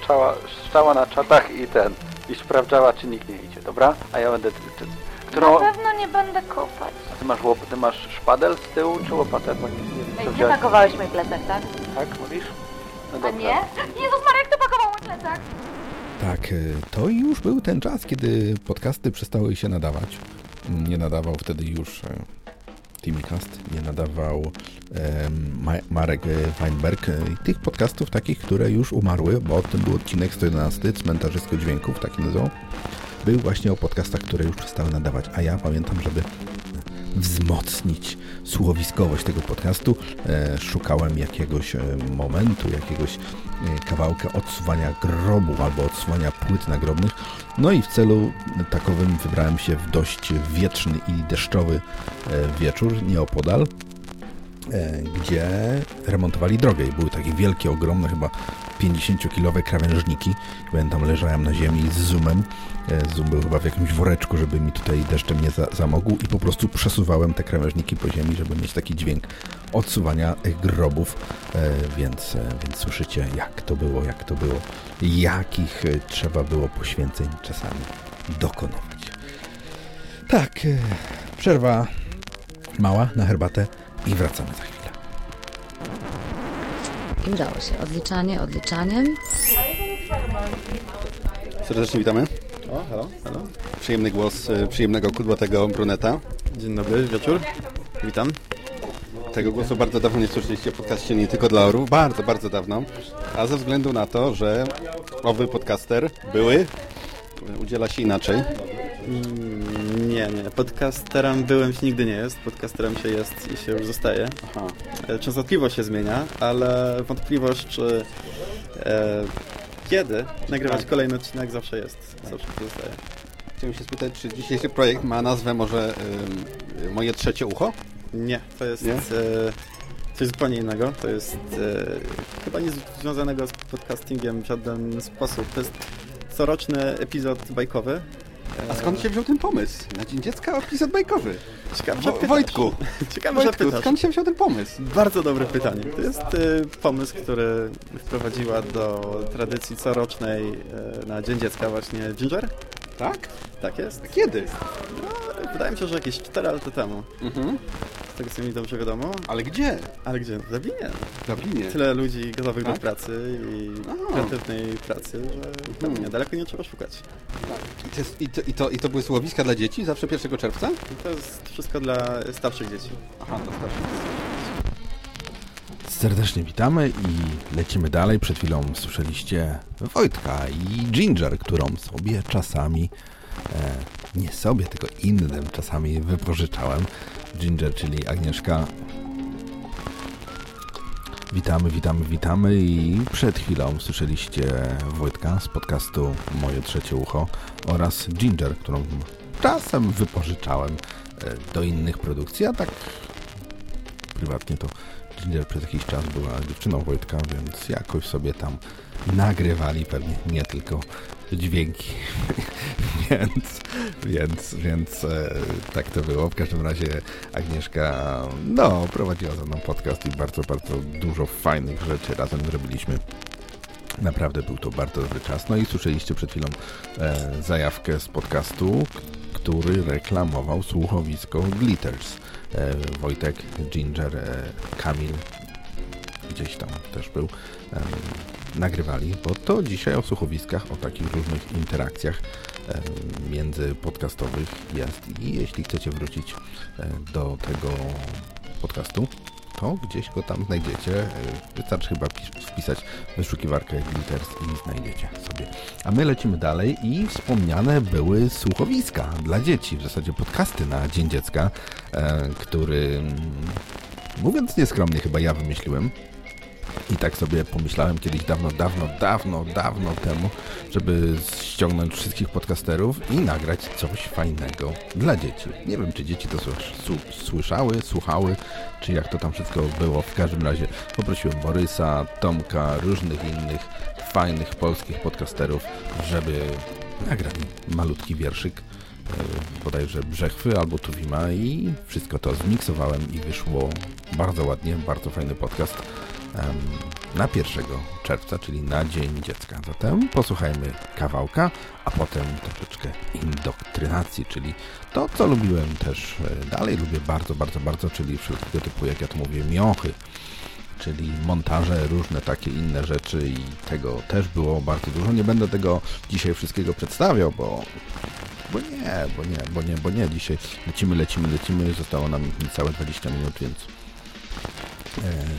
szczała, szczała na czatach i ten, i sprawdzała, czy nikt nie idzie, dobra? A ja będę... Ty, którą... Na pewno nie będę kopać. Ty masz, łop, ty masz szpadel z tyłu, czy łopatę? Bo nie, nie wiem, wziąłeś. pakowałeś mój plecak, tak? Tak, mówisz? No A dobrze. nie? Jezus Maria, jak ty pakował mój plecak? Tak, e, to już był ten czas, kiedy podcasty przestały się nadawać. Nie nadawał wtedy już e, Timicast, nie nadawał Ma Marek Weinberg. I Tych podcastów takich, które już umarły, bo tym był odcinek 111, Cmentarzysko Dźwięków, taki nazywał, był właśnie o podcastach, które już przestały nadawać. A ja pamiętam, żeby wzmocnić słuchowiskowość tego podcastu, e, szukałem jakiegoś e, momentu, jakiegoś e, kawałka odsuwania grobu albo odsuwania płyt nagrobnych. No i w celu takowym wybrałem się w dość wieczny i deszczowy wieczór nieopodal, gdzie remontowali drogę i były takie wielkie, ogromne, chyba 50-kilowe krawężniki. Pamiętam, leżałem na ziemi z zoomem. E, Zoom był chyba w jakimś woreczku, żeby mi tutaj deszczem nie za zamogł i po prostu przesuwałem te krawężniki po ziemi, żeby mieć taki dźwięk odsuwania grobów. E, Więc, e, więc słyszycie, jak to było, jak to było, jakich trzeba było poświęceń czasami dokonywać. Tak, przerwa mała na herbatę i wracamy za chwilę. I udało się. Odliczanie, odliczaniem. Serdecznie witamy. O, halo, halo. Przyjemny głos y, przyjemnego kudłatego bruneta. Dzień dobry, wieczór. Witam. Tego głosu bardzo dawno nie słyszeliście w podcaście nie tylko dla orów, bardzo, bardzo dawno. A ze względu na to, że owy podcaster były, udziela się inaczej. Mm, Nie, nie. Podcasterem byłem się nigdy nie jest. Podcasterem się jest i się już zostaje. Aha. E, Częstotliwość się zmienia, ale wątpliwość, czy e, kiedy nagrywać Tak. kolejny odcinek zawsze jest. Zawsze pozostaje. Chciałem się spytać, czy dzisiejszy projekt ma nazwę może y, Moje trzecie ucho? Nie, to jest Nie? E, coś zupełnie innego. To jest e, chyba nic związanego z podcastingiem w żaden sposób. To jest coroczny epizod bajkowy. A skąd się wziął ten pomysł? Na Dzień Dziecka epizod bajkowy. Ciekawe, że pytasz. Wojtku, Ciekawe, że Wojtku, pytasz. skąd się wziął ten pomysł? Bardzo dobre pytanie. To jest y, pomysł, który wprowadziła do tradycji corocznej y, na Dzień Dziecka właśnie Ginger. Tak? Tak jest. Kiedy? No, wydaje mi się, że jakieś 4 lata temu. Mhm. Z tego co mi dobrze wiadomo. Ale gdzie? Ale gdzie? W Dublinie. W Dublinie. Tyle ludzi gotowych do Tak? pracy i kreatywnej pracy, że w Dublinie daleko nie trzeba szukać. I to, jest- i, to, i, to, I to były słuchowiska dla dzieci zawsze 1 czerwca? To jest wszystko dla starszych dzieci. Aha, to starszych Serdecznie witamy i lecimy dalej. Przed chwilą słyszeliście Wojtka i Ginger, którą sobie czasami, e, nie sobie, tylko innym czasami wypożyczałem. Ginger, czyli Agnieszka. Witamy, witamy, witamy i przed chwilą słyszeliście Wojtka z podcastu Moje Trzecie Ucho oraz Ginger, którą czasem wypożyczałem e, do innych produkcji, a tak prywatnie to Przez jakiś czas była dziewczyną Wojtka, więc jakoś sobie tam nagrywali pewnie nie tylko dźwięki. więc, więc, więc e, tak to było. W każdym razie Agnieszka no, prowadziła ze mną podcast i bardzo, bardzo dużo fajnych rzeczy razem zrobiliśmy. Naprawdę był to bardzo dobry czas. No i słyszeliście przed chwilą e, zajawkę z podcastu, który reklamował słuchowisko Glitters. E, Wojtek, Ginger, e, Kamil gdzieś tam też był. nagrywali, bo to dzisiaj o słuchowiskach, o takich różnych interakcjach międzypodcastowych jest i jeśli chcecie wrócić e, do tego podcastu, to gdzieś go tam znajdziecie. E, Wystarczy chyba pis- wpisać wyszukiwarkę Glitters i znajdziecie sobie. A my lecimy dalej i wspomniane były słuchowiska dla dzieci, w zasadzie podcasty na Dzień Dziecka, e, który mm, mówiąc nieskromnie chyba ja wymyśliłem. I tak sobie pomyślałem kiedyś dawno, dawno, dawno, dawno temu, żeby ściągnąć wszystkich podcasterów i nagrać coś fajnego dla dzieci. Nie wiem, czy dzieci to słyszały, słuchały, czy jak to tam wszystko było. W każdym razie poprosiłem Borysa, Tomka, różnych innych fajnych polskich podcasterów, żeby nagrali malutki wierszyk e, bodajże Brzechwy albo Tuwima i wszystko to zmiksowałem i wyszło bardzo ładnie, bardzo fajny podcast na 1 czerwca, czyli na Dzień Dziecka. Zatem posłuchajmy kawałka, a potem troszeczkę indoktrynacji, czyli to, co lubiłem też e, dalej, lubię bardzo, bardzo, bardzo, czyli wszelkiego typu, jak ja to mówię, miochy, czyli montaże, różne takie inne rzeczy i tego też było bardzo dużo. Nie będę tego dzisiaj wszystkiego przedstawiał, bo bo nie, bo nie, bo nie, bo nie. Dzisiaj lecimy, lecimy, lecimy. Zostało nam niecałe 20 minut, więc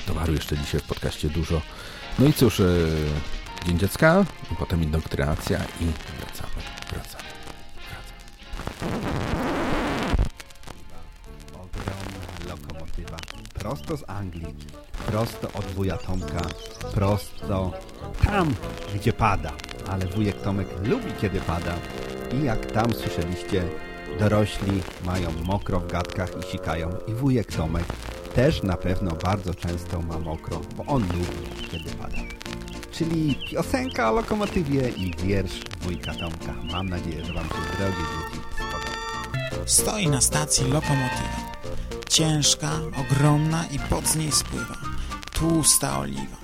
towaru jeszcze dzisiaj w podcaście dużo. No i cóż, e, Dzień Dziecka, potem indoktrynacja i wracamy, wracamy. Lokomotywa. Prosto z Anglii. Prosto od wuja Tomka. Prosto tam, gdzie pada. Ale wujek Tomek lubi, kiedy pada. I jak tam słyszeliście, dorośli mają mokro w gadkach i sikają. I wujek Tomek też na pewno bardzo często ma mokro, bo on lubi, kiedy pada. Czyli piosenka o lokomotywie i wiersz wujka Tomka. Mam nadzieję, że Wam się, drogie dzieci, spodoba. Stoi na stacji lokomotywa. Ciężka, ogromna i pod z niej spływa. Tłusta oliwa.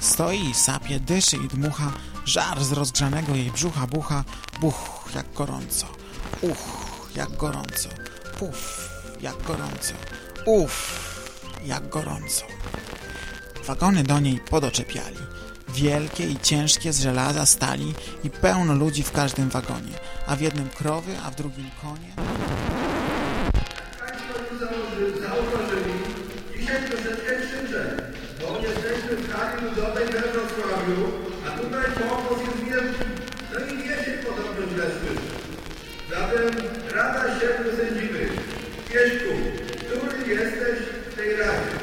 Stoi i sapie, dyszy i dmucha. Żar z rozgrzanego jej brzucha bucha. Buch, jak gorąco. Uch, jak gorąco. Puf, jak gorąco. Uff, jak gorąco. Wagony do niej podoczepiali. Wielkie i ciężkie z żelaza stali i pełno ludzi w każdym wagonie, a w jednym krowy, a w drugim konie. Dzisiaj bo jesteśmy w a tutaj pokos jest wielki. No podobno. Zatem Rada Siedmiu Sędziwych. Pieśku, który jesteś w tej Radzie?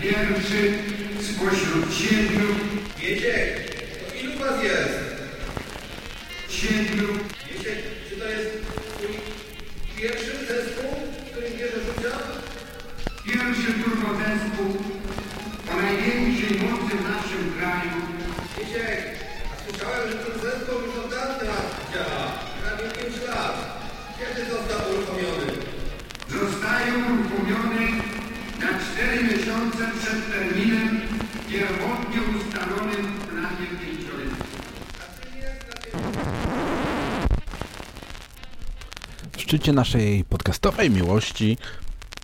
Pierwszy spośród siedmiu. Wiecie, to ilu was jest? Siedmiu. Wiecie, czy to jest twój pierwszy zespół, w którym bierzesz udział? Pierwszy turbozespół o największej mocy w naszym kraju. Wiecie, a słyszałem, że ten zespół już od dawna działa. Prawie 5 lat. Kiedy został uruchomiony? cztery miesiące przed terminem pierwotnie ustalonym w planie pięcioletnim. W szczycie naszej podcastowej miłości.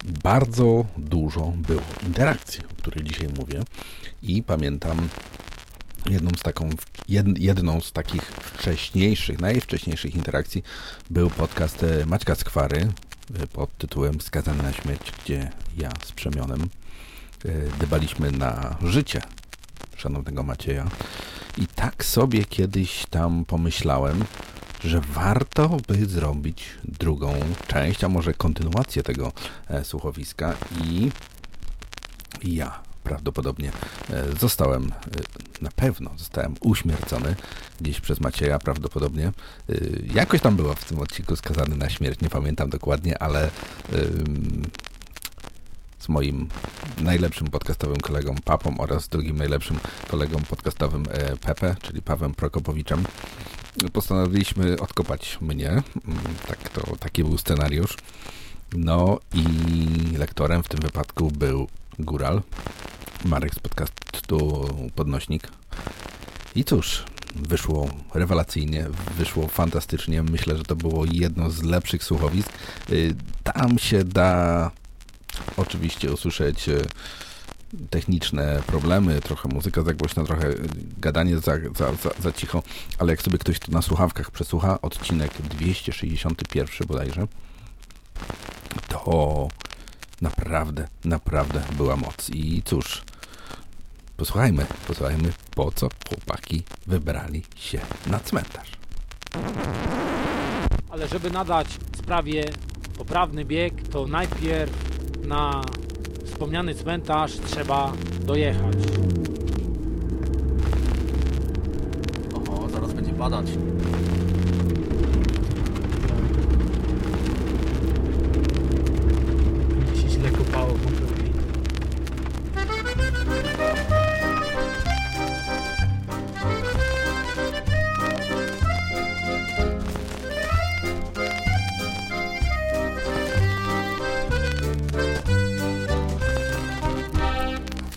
Bardzo dużo było interakcji, o której dzisiaj mówię. I pamiętam jedną z, taką, jedną z takich wcześniejszych, najwcześniejszych interakcji był podcast e, Maćka Skwary, pod tytułem Skazany na śmierć, gdzie ja z Przemionem e, dbaliśmy na życie szanownego Macieja. I tak sobie kiedyś tam pomyślałem, że warto by zrobić drugą część, a może kontynuację tego e, słuchowiska i ja prawdopodobnie e, zostałem, e, na pewno zostałem uśmiercony gdzieś przez Macieja, prawdopodobnie. E, jakoś tam było w tym odcinku skazany na śmierć, nie pamiętam dokładnie, ale z moim najlepszym podcastowym kolegą Papą oraz drugim najlepszym kolegą podcastowym Pepe, czyli Pawem Prokopowiczem postanowiliśmy odkopać mnie. Mm, tak to, taki był scenariusz. No i lektorem w tym wypadku był Góral, Marek z podcastu Podnośnik. I cóż, wyszło rewelacyjnie, wyszło fantastycznie. Myślę, że to było jedno z lepszych słuchowisk. Y, tam się da oczywiście usłyszeć y, techniczne problemy, trochę muzyka za głośna, trochę gadanie za, za, za, za cicho, ale jak sobie ktoś tu na słuchawkach przesłucha odcinek 261 bodajże, to naprawdę, naprawdę była moc. I cóż, posłuchajmy, posłuchajmy, po co chłopaki wybrali się na cmentarz. Ale żeby nadać sprawie poprawny bieg, to najpierw na wspomniany cmentarz trzeba dojechać. Oho, zaraz będzie padać. Będzie kopało kompletnie.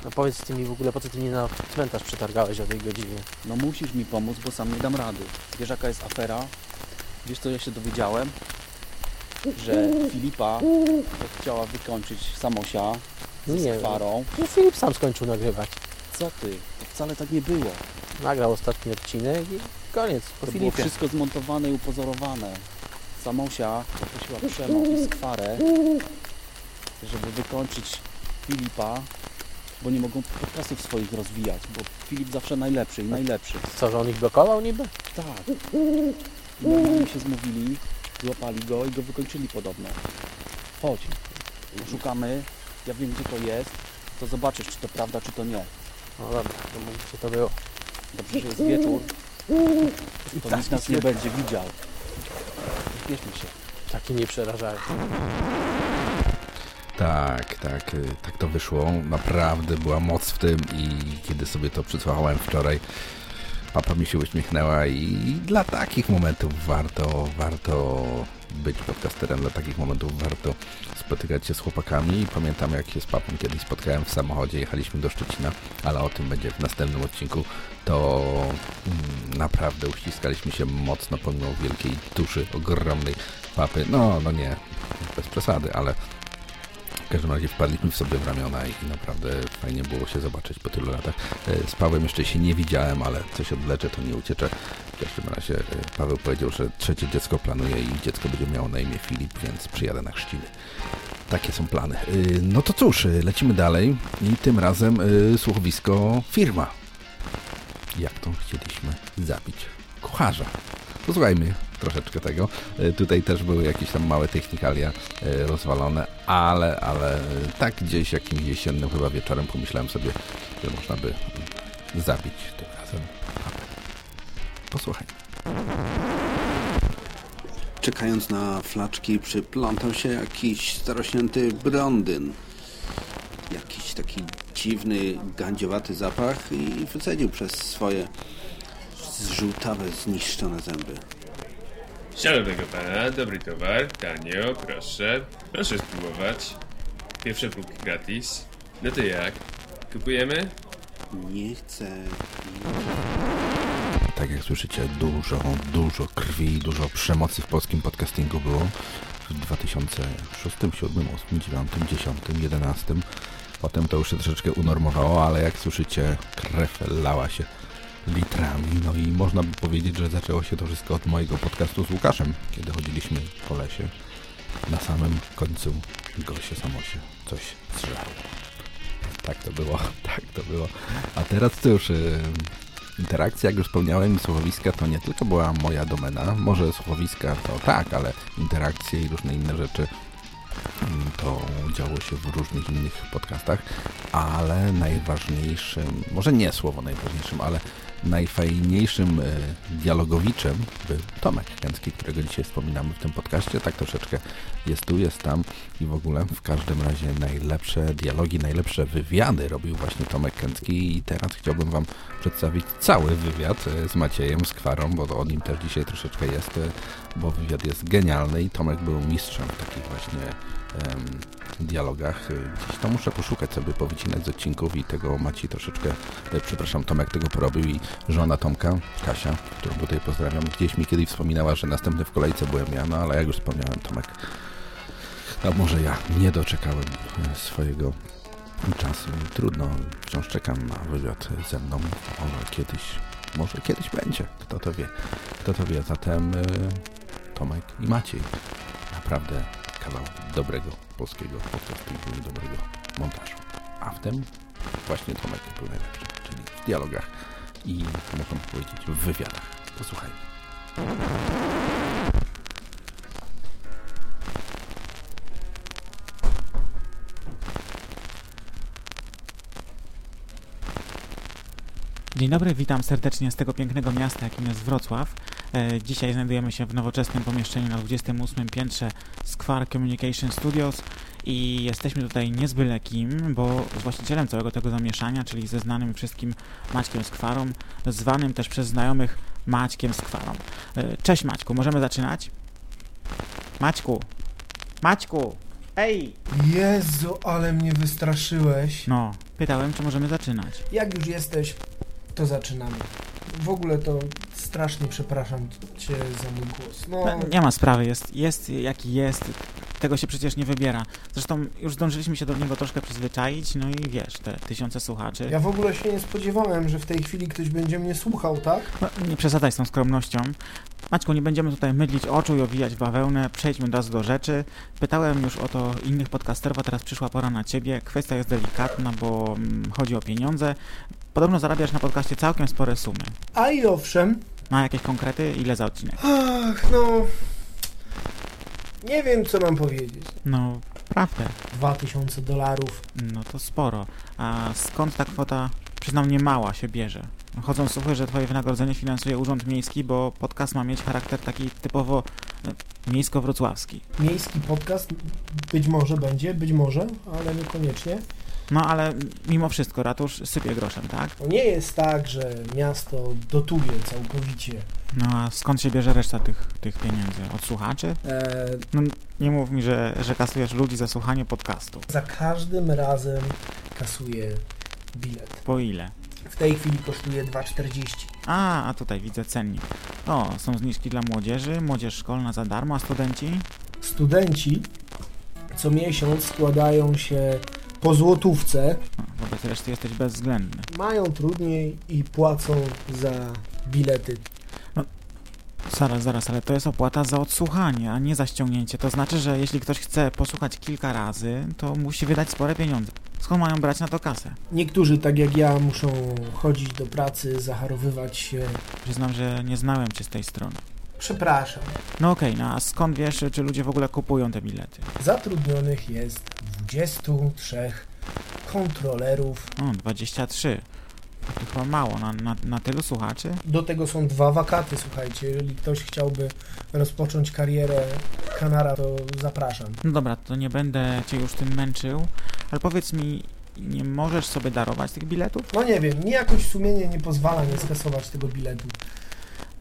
No powiedz ty mi w ogóle, po co ty mnie na cmentarz przetargałeś o tej godzinie? No musisz mi pomóc, bo sam nie dam rady. Wiesz jaka jest afera? Wiesz co ja się dowiedziałem? Że Filipa chciała wykończyć Samosia ze Nie, skwarą. No Filip sam skończył nagrywać. Co ty? To wcale tak nie było. Nagrał ostatni odcinek i koniec, po To było Filipie. wszystko zmontowane i upozorowane. Samosia poprosiła Przemo i skwarę, żeby wykończyć Filipa, bo nie mogą podcastów swoich rozwijać, bo Filip zawsze najlepszy i najlepszy. Co, że on ich blokował niby? Tak. I normalnie się zmówili, złapali go i go wykończyli podobno. Chodź, szukamy, ja wiem gdzie to jest, to zobaczysz czy to prawda, czy to nie. No dobra, to mów, gdzie to było. Dobrze, że jest wieczór, to nikt nas nie będzie widział. Śpieszmy się. Takie nie przerażają. Tak, tak, y, tak to wyszło. Naprawdę była moc w tym i kiedy sobie to przysłuchałem wczoraj, papa mi się uśmiechnęła i dla takich momentów warto, warto być podcasterem, dla takich momentów warto spotykać się z chłopakami. Pamiętam jak się z papą kiedyś spotkałem w samochodzie, jechaliśmy do Szczecina, ale o tym będzie w następnym odcinku, to mm, naprawdę uściskaliśmy się mocno pomimo wielkiej duszy, ogromnej papy, no, no nie, bez przesady, ale w każdym razie wpadliśmy w sobie w ramiona i naprawdę fajnie było się zobaczyć po tylu latach. E, Z Pawłem jeszcze się nie widziałem, ale coś odleczę, to nie ucieczę. W każdym razie e, Paweł powiedział, że trzecie dziecko planuje i dziecko będzie miało na imię Filip, więc przyjadę na chrzciny. Takie są plany. E, No to cóż, lecimy dalej i tym razem słuchowisko firma. Jak to chcieliśmy zabić kucharza. Posłuchajmy troszeczkę tego. E, Tutaj też były jakieś tam małe technikalia e, rozwalone, ale, ale tak gdzieś jakimś jesiennym chyba wieczorem pomyślałem sobie, że można by zabić tym razem. Posłuchaj. Czekając na flaczki przyplątał się jakiś starośnięty brondyn. Jakiś taki dziwny, gandziowaty zapach i wycedził przez swoje zżółtawe, zniszczone zęby. Szanownego pana, dobry towar, tanio, proszę. Proszę spróbować. Pierwsze próbki gratis. No to jak? Kupujemy? Nie chcę. tak jak słyszycie, dużo, dużo krwi, dużo przemocy w polskim podcastingu było w 2006, 2007, 2008, 2009, 2010, 2011. Potem to już się troszeczkę unormowało, ale jak słyszycie, krew lała się litrami. No i można by powiedzieć, że zaczęło się to wszystko od mojego podcastu z Łukaszem, kiedy chodziliśmy po lesie. Na samym końcu Gosie Samosie coś zżarło. Tak to było, tak to było. A teraz to już y, interakcja, jak już wspomniałem, słuchowiska to nie tylko była moja domena. Może słuchowiska to tak, ale interakcje i różne inne rzeczy mm, to działo się w różnych innych podcastach, ale najważniejszym, może nie słowo najważniejszym, ale najfajniejszym e, dialogowiczem był Tomek Kęcki, którego dzisiaj wspominamy w tym podcaście. Tak troszeczkę jest tu, jest tam i w ogóle w każdym razie najlepsze dialogi, najlepsze wywiady robił właśnie Tomek Kęcki i teraz chciałbym Wam przedstawić cały wywiad e, z Maciejem Skwarą, bo o nim też dzisiaj troszeczkę jest, e, bo wywiad jest genialny i Tomek był mistrzem takich właśnie dialogach. Gdzieś to muszę poszukać sobie, powycinać z odcinków i tego Maciej troszeczkę, e, przepraszam, Tomek tego porobił i żona Tomka, Kasia, którą tutaj pozdrawiam, gdzieś mi kiedyś wspominała, że następny w kolejce byłem ja, no ale jak już wspomniałem, Tomek, a może ja nie doczekałem e, swojego czasu. Trudno, wciąż czekam na wywiad ze mną. Ono kiedyś, może kiedyś będzie, kto to wie. Kto to wie, zatem y, Tomek i Maciej. Naprawdę kawał dobrego polskiego podcastingu dobrego montażu. A w tym właśnie Tomek był najlepszy, czyli w dialogach i można powiedzieć w wywiadach. Posłuchajmy. Dzień dobry, witam serdecznie z tego pięknego miasta, jakim jest Wrocław. E, dzisiaj znajdujemy się w nowoczesnym pomieszczeniu na 28 piętrze Square Communication Studios i jesteśmy tutaj nie z byle kim, bo z właścicielem całego tego zamieszania, czyli ze znanym wszystkim Maćkiem Skwarą, zwanym też przez znajomych Maćkiem Skwarą. E, cześć Maćku, możemy zaczynać? Maćku! Maćku! Ej! Jezu, ale mnie wystraszyłeś. No, pytałem, czy możemy zaczynać. Jak już jesteś, to zaczynamy. W ogóle to strasznie przepraszam cię za mój głos. No, No, nie ma sprawy, jest, jest jaki jest, tego się przecież nie wybiera. Zresztą już zdążyliśmy się do niego troszkę przyzwyczaić, no i wiesz, te tysiące słuchaczy. ja w ogóle się nie spodziewałem, że w tej chwili ktoś będzie mnie słuchał, tak? No, nie przesadzaj z tą skromnością. Maćku, nie będziemy tutaj mydlić oczu i owijać bawełnę, przejdźmy od razu do rzeczy. Pytałem już o to innych podcasterów, a teraz przyszła pora na ciebie. Kwestia jest delikatna, bo mm, chodzi o pieniądze. Podobno zarabiasz na podcaście całkiem spore sumy. A i owszem. Ma jakieś konkrety? Ile za odcinek? Ach, no... Nie wiem, co mam powiedzieć. No, prawdę. 2000 dolarów. No to sporo. A skąd ta kwota, przyznam, nie mała się bierze? Chodzą słuchy, że twoje wynagrodzenie finansuje Urząd Miejski, bo podcast ma mieć charakter taki typowo e, miejsko-wrocławski. Miejski podcast być może będzie, być może, ale niekoniecznie. No ale mimo wszystko ratusz sypie groszem, tak? Nie jest tak, że miasto dotuje całkowicie. No a skąd się bierze reszta tych, tych pieniędzy? Od słuchaczy? E, No nie mów mi, że, że kasujesz ludzi za słuchanie podcastu. za każdym razem kasuję bilet. Po ile? W tej chwili kosztuje 2,40. A, a tutaj widzę cennik. O, są zniżki dla młodzieży, młodzież szkolna za darmo, a studenci? Studenci co miesiąc składają się po złotówce, No, wobec reszty jesteś bezwzględny. mają trudniej i płacą za bilety. Zaraz, zaraz, ale to jest opłata za odsłuchanie, a nie za ściągnięcie. To znaczy, że jeśli ktoś chce posłuchać kilka razy, to musi wydać spore pieniądze. Skąd mają brać na to kasę? Niektórzy, tak jak ja, muszą chodzić do pracy, zacharowywać się. Przyznam, że nie znałem cię z tej strony. Przepraszam. No okej, no a skąd wiesz, czy ludzie w ogóle kupują te bilety? Zatrudnionych jest 23 kontrolerów. O, 23. To chyba mało, na, na, na tylu słuchaczy? Do tego są dwa wakaty, słuchajcie. Jeżeli ktoś chciałby rozpocząć karierę kanara, to zapraszam. No dobra, to nie będę cię już tym męczył, ale powiedz mi, nie możesz sobie darować tych biletów? No nie wiem, mi jakoś sumienie nie pozwala nie skasować tego biletu.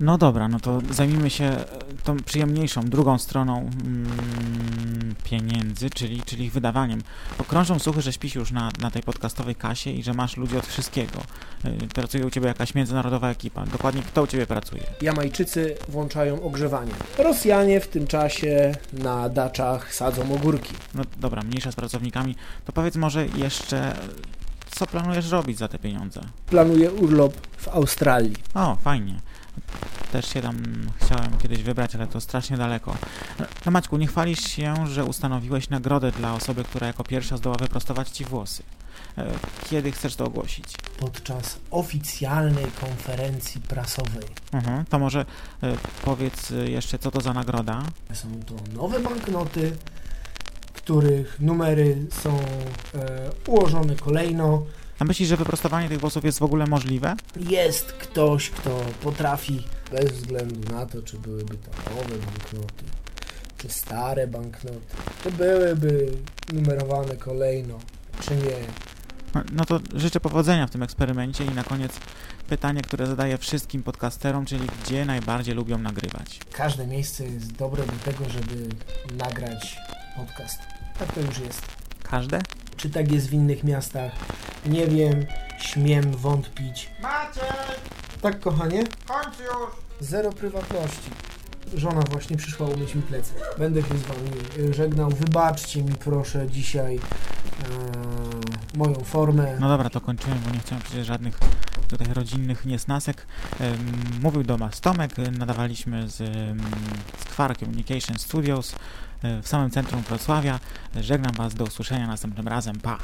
No dobra, no to zajmijmy się e, tą przyjemniejszą, drugą stroną mm, pieniędzy, czyli, czyli ich wydawaniem. Bo krążą słuchy, że śpisz już na, na tej podcastowej kasie i że masz ludzi od wszystkiego. Y, Pracuje u ciebie jakaś międzynarodowa ekipa. Dokładnie kto u ciebie pracuje? Jamajczycy włączają ogrzewanie. Rosjanie w tym czasie na daczach sadzą ogórki. No dobra, mniejsza z pracownikami. To powiedz może jeszcze, co planujesz robić za te pieniądze? Planuję urlop w Australii. O, fajnie. Też się tam chciałem kiedyś wybrać, ale to strasznie daleko. No Maćku, nie chwalisz się, że ustanowiłeś nagrodę dla osoby, która jako pierwsza zdoła wyprostować ci włosy. E, Kiedy chcesz to ogłosić? Podczas oficjalnej konferencji prasowej. Mhm, to może e, powiedz e, jeszcze, co to za nagroda? Są to nowe banknoty, których numery są e, ułożone kolejno. A myślisz, że wyprostowanie tych włosów jest w ogóle możliwe? Jest ktoś, kto potrafi, bez względu na to, czy byłyby to nowe banknoty, czy stare banknoty, czy byłyby numerowane kolejno, czy nie. No- No to życzę powodzenia w tym eksperymencie i na koniec pytanie, które zadaję wszystkim podcasterom, czyli gdzie najbardziej lubią nagrywać. Każde miejsce jest dobre do tego, żeby nagrać podcast. Tak to już jest. Każde? Czy tak jest w innych miastach? Nie wiem, śmiem wątpić. Maciej! Tak, kochanie? Kończ już! Zero prywatności. Żona właśnie przyszła umyć mi plecy. Będę się z wami y, żegnał. Wybaczcie mi proszę dzisiaj e, moją formę. No dobra, to kończymy, bo nie chciałem przecież żadnych tutaj rodzinnych niesnasek. Mówił do nas Tomek, nadawaliśmy z, z Kwar Communication Studios w samym centrum Wrocławia. Żegnam Was, do usłyszenia następnym razem, pa!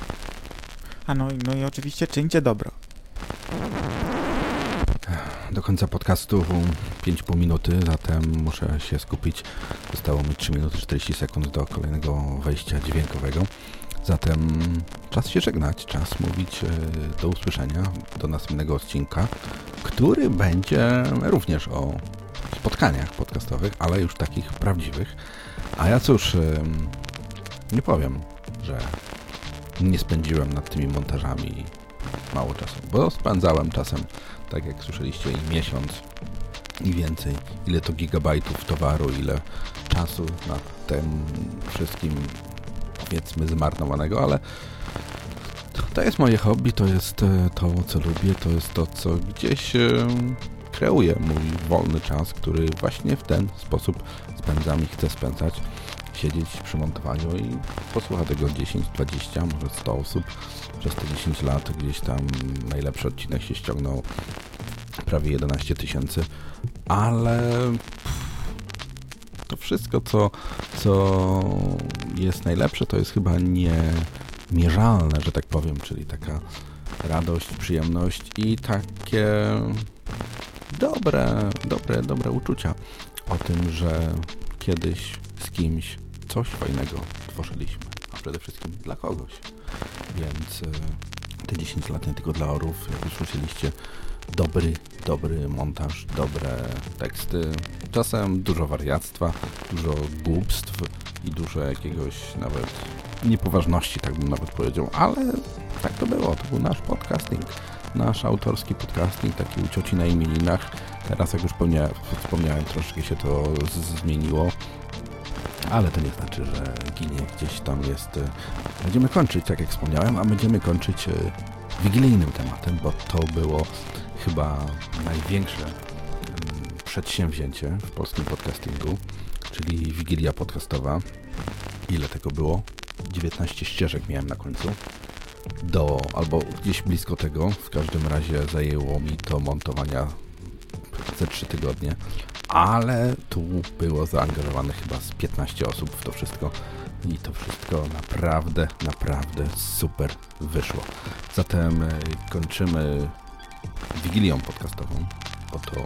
A no, no i oczywiście czyńcie dobro. Do końca podcastu 5,5 minuty, zatem muszę się skupić. Zostało mi 3 minuty 40 sekund do kolejnego wejścia dźwiękowego. Zatem czas się żegnać, czas mówić e, do usłyszenia, do następnego odcinka, który będzie również o spotkaniach podcastowych, ale już takich prawdziwych. A ja cóż, nie powiem, że nie spędziłem nad tymi montażami mało czasu, bo spędzałem czasem, tak jak słyszeliście, i miesiąc, i więcej. Ile to gigabajtów towaru, ile czasu nad tym wszystkim, powiedzmy, zmarnowanego, ale to, to jest moje hobby, to jest e, to, co lubię, to jest to, co gdzieś kreuje mój wolny czas, który właśnie w ten sposób spędzam i chcę spędzać. Siedzieć przy montowaniu i posłucha tego 10, 20, może 100 osób przez te 10 lat. Gdzieś tam najlepszy odcinek się ściągnął prawie 11 tysięcy, ale to wszystko, co, co jest najlepsze, to jest chyba niemierzalne, że tak powiem, czyli taka radość, przyjemność i takie dobre, dobre, dobre uczucia o tym, że kiedyś z kimś coś fajnego tworzyliśmy, a przede wszystkim dla kogoś. Więc e, te 10 lat nie tylko dla orów, jak już słyszeliście, dobry, dobry montaż, dobre teksty, czasem dużo wariactwa, dużo głupstw i dużo jakiegoś nawet niepoważności, tak bym nawet powiedział, ale tak to było, to był nasz podcasting, nasz autorski podcasting, taki u cioci na imieninach. Teraz, jak już wspomniałem, troszkę się to zmieniło, ale to nie znaczy, że ginie gdzieś tam jest. e, Będziemy kończyć, tak jak wspomniałem, a będziemy kończyć e, wigilijnym tematem, bo to było chyba największe mm, przedsięwzięcie w polskim podcastingu, czyli Wigilia podcastowa. Ile tego było? 19 ścieżek miałem na końcu. Do, albo gdzieś blisko tego. W każdym razie zajęło mi to montowania ze 3 tygodnie, ale tu było zaangażowane chyba z 15 osób w to wszystko i to wszystko naprawdę, naprawdę super wyszło. Zatem e, kończymy Wigilią podcastową, bo to,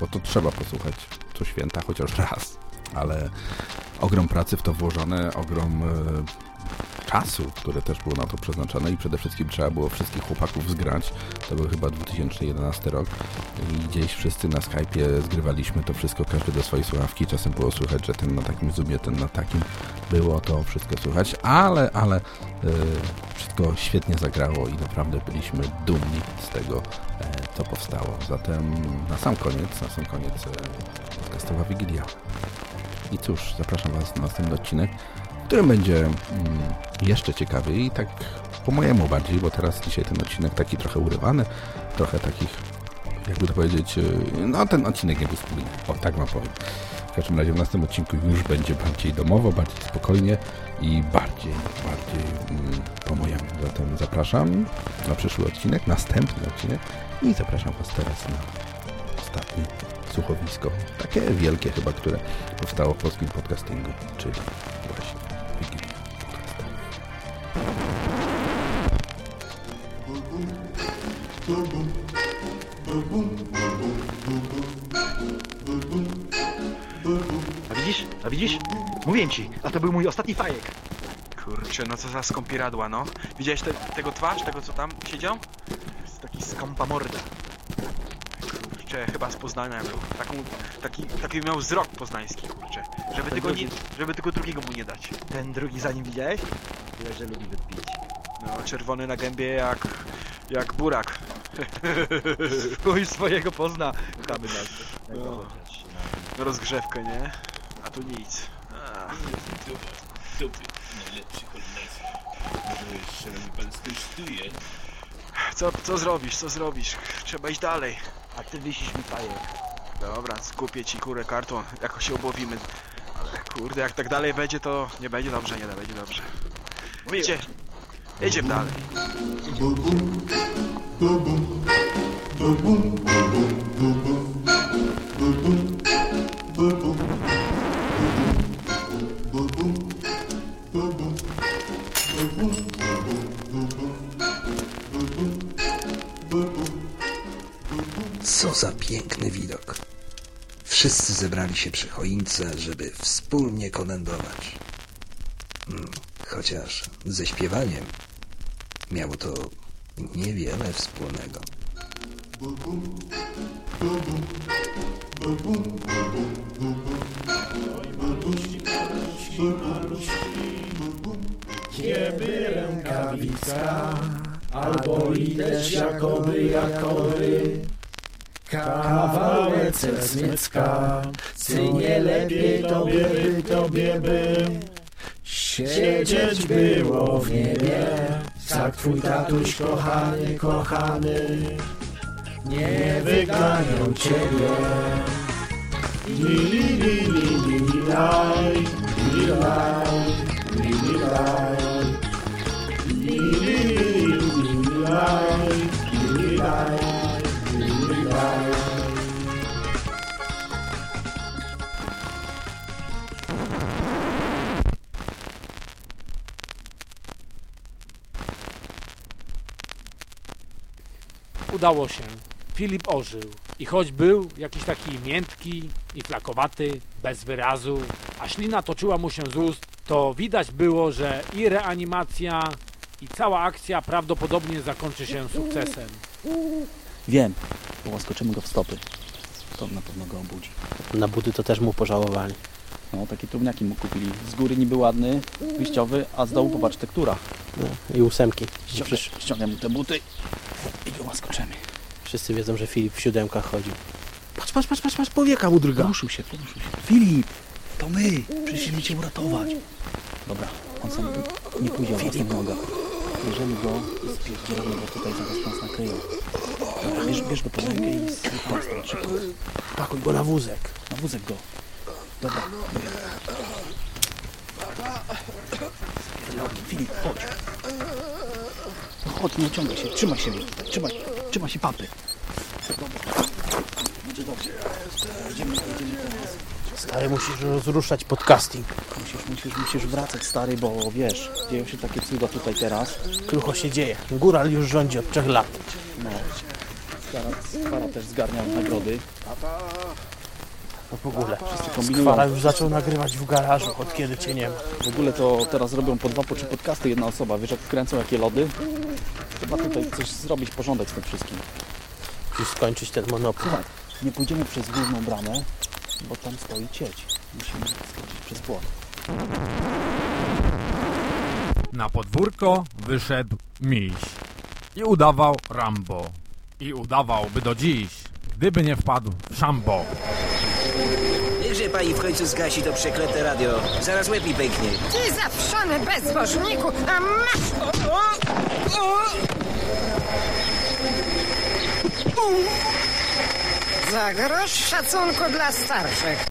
bo to trzeba posłuchać co święta chociaż raz, ale ogrom pracy w to włożone, ogrom e, czasu, które też było na to przeznaczone i przede wszystkim trzeba było wszystkich chłopaków zgrać. To był chyba 2011 rok i gdzieś wszyscy na Skype'ie zgrywaliśmy to wszystko, każdy do swojej słuchawki. Czasem było słychać, że ten na takim zoomie, ten na takim. Było to wszystko słychać, ale, ale yy, wszystko świetnie zagrało i naprawdę byliśmy dumni z tego, e, co powstało. Zatem na sam koniec, na sam koniec e, podcastowa Wigilia. I cóż, zapraszam Was na następny odcinek, którym będzie mm, jeszcze ciekawiej i tak po mojemu bardziej, bo teraz dzisiaj ten odcinek taki trochę urywany, trochę takich, jakby to powiedzieć, y, no ten odcinek nie był spójny, o tak wam powiem. W każdym razie w następnym odcinku już będzie bardziej domowo, bardziej spokojnie i bardziej, bardziej mm, po mojemu. Zatem zapraszam na przyszły odcinek, następny odcinek i zapraszam Was teraz na ostatnie słuchowisko, takie wielkie chyba, które powstało w polskim podcastingu, czyli właśnie. A widzisz? A widzisz? Mówię ci, a to był mój ostatni fajek. Kurczę, no co za skąpiradła, no. Widziałeś te, tego twarz, tego co tam siedział? Jest taki skąpa morda. Kurczę, chyba z Poznania był. Taką, taki, taki miał wzrok poznański, kurczę. Żeby Ten tego, nie, drugi. żeby tego drugiego mu nie dać. Ten drugi za nim widziałeś? Tyle, że lubi wypić. No, czerwony na gębie jak, jak burak. Chuj swojego pozna. Chamy nas. No, no rozgrzewkę, nie? A tu nic. A. Dupy, najlepszy kombinacji. Może jeszcze mi pan skosztuje? Co, co zrobisz, co zrobisz? Trzeba iść dalej. A ty wisisz mi fajek. Dobra, skupię ci kurę karton, jako się obłowimy. Ale kurde, jak tak dalej będzie, to nie będzie dobrze, nie będzie dobrze. Idzie, idziemy dalej. Piękny widok. Wszyscy zebrali się przy choince, żeby wspólnie kolędować. Hmm, Chociaż ze śpiewaniem miało to niewiele wspólnego. Kiedy rękawica, albo jakoby, jakoby kawałek celsmiecka, czy nie lepiej tobie by, tobie by siedzieć było w niebie, jak twój tatuś kochany, kochany, nie wyganiał ciebie. Li, li, li, li, li, laj, li, laj, li, li, laj. Udało się. Filip ożył. I choć był jakiś taki miętki i flakowaty, bez wyrazu, a ślina toczyła mu się z ust, to widać było, że i reanimacja, i cała akcja prawdopodobnie zakończy się sukcesem. Wiem, połaskoczymy go w stopy. To na pewno go obudzi. Na buty to też mu pożałowali. No, takie trumniaki mu kupili. Z góry niby ładny, wyjściowy, a z dołu popatrz tektura. No, I ósemki. Ściągnę, ściągnę mu te buty łaskoczymy. Wszyscy wiedzą, że Filip w siódemkach chodził. Patrz, patrz, patrz, patrz, patrz powieka mu drga. Poruszył się, poruszył się. Filip, to my! Przyszliśmy cię uratować. Dobra, on sam nie pójdzie o własnych nogach. Bierzemy go i spierdzielamy go tutaj, zaraz nas nakryją. Dobra, bierz, bierz go pod rękę i stąd szybko. Pakuj go na wózek. Na wózek go. Dobra, Filip, chodź. No chodź, nie ciągaj się, trzymaj się, trzymaj, trzymaj się papy. Będzie dobrze. Idziemy, idziemy teraz. Stary, musisz rozruszać podcasting. Musisz, musisz, musisz wracać, stary, bo wiesz, dzieją się takie cuda tutaj teraz. Krucho się dzieje. Góral już rządzi od trzech lat. No. Skara, Skara też zgarnia nagrody. No w ogóle. Wszyscy kombinują. Skwara już zaczął nagrywać w garażu, od kiedy cię nie ma. W ogóle to teraz robią po dwa, po trzy podcasty jedna osoba. Wiesz jak kręcą jakie lody? Trzeba tutaj coś zrobić, porządek z tym wszystkim. Musisz skończyć ten monopol. Słuchaj, nie pójdziemy przez główną bramę, bo tam stoi cieć. Musimy skoczyć przez płot. Na podwórko wyszedł miś i udawał Rambo. I udawałby do dziś, gdyby nie wpadł w szambo. Niechże pani w końcu zgasi to przeklęte radio. Zaraz łeb mi pęknie. Ty zawszony bezbożniku, a masz... O, o, o. Za grosz szacunku dla starszych.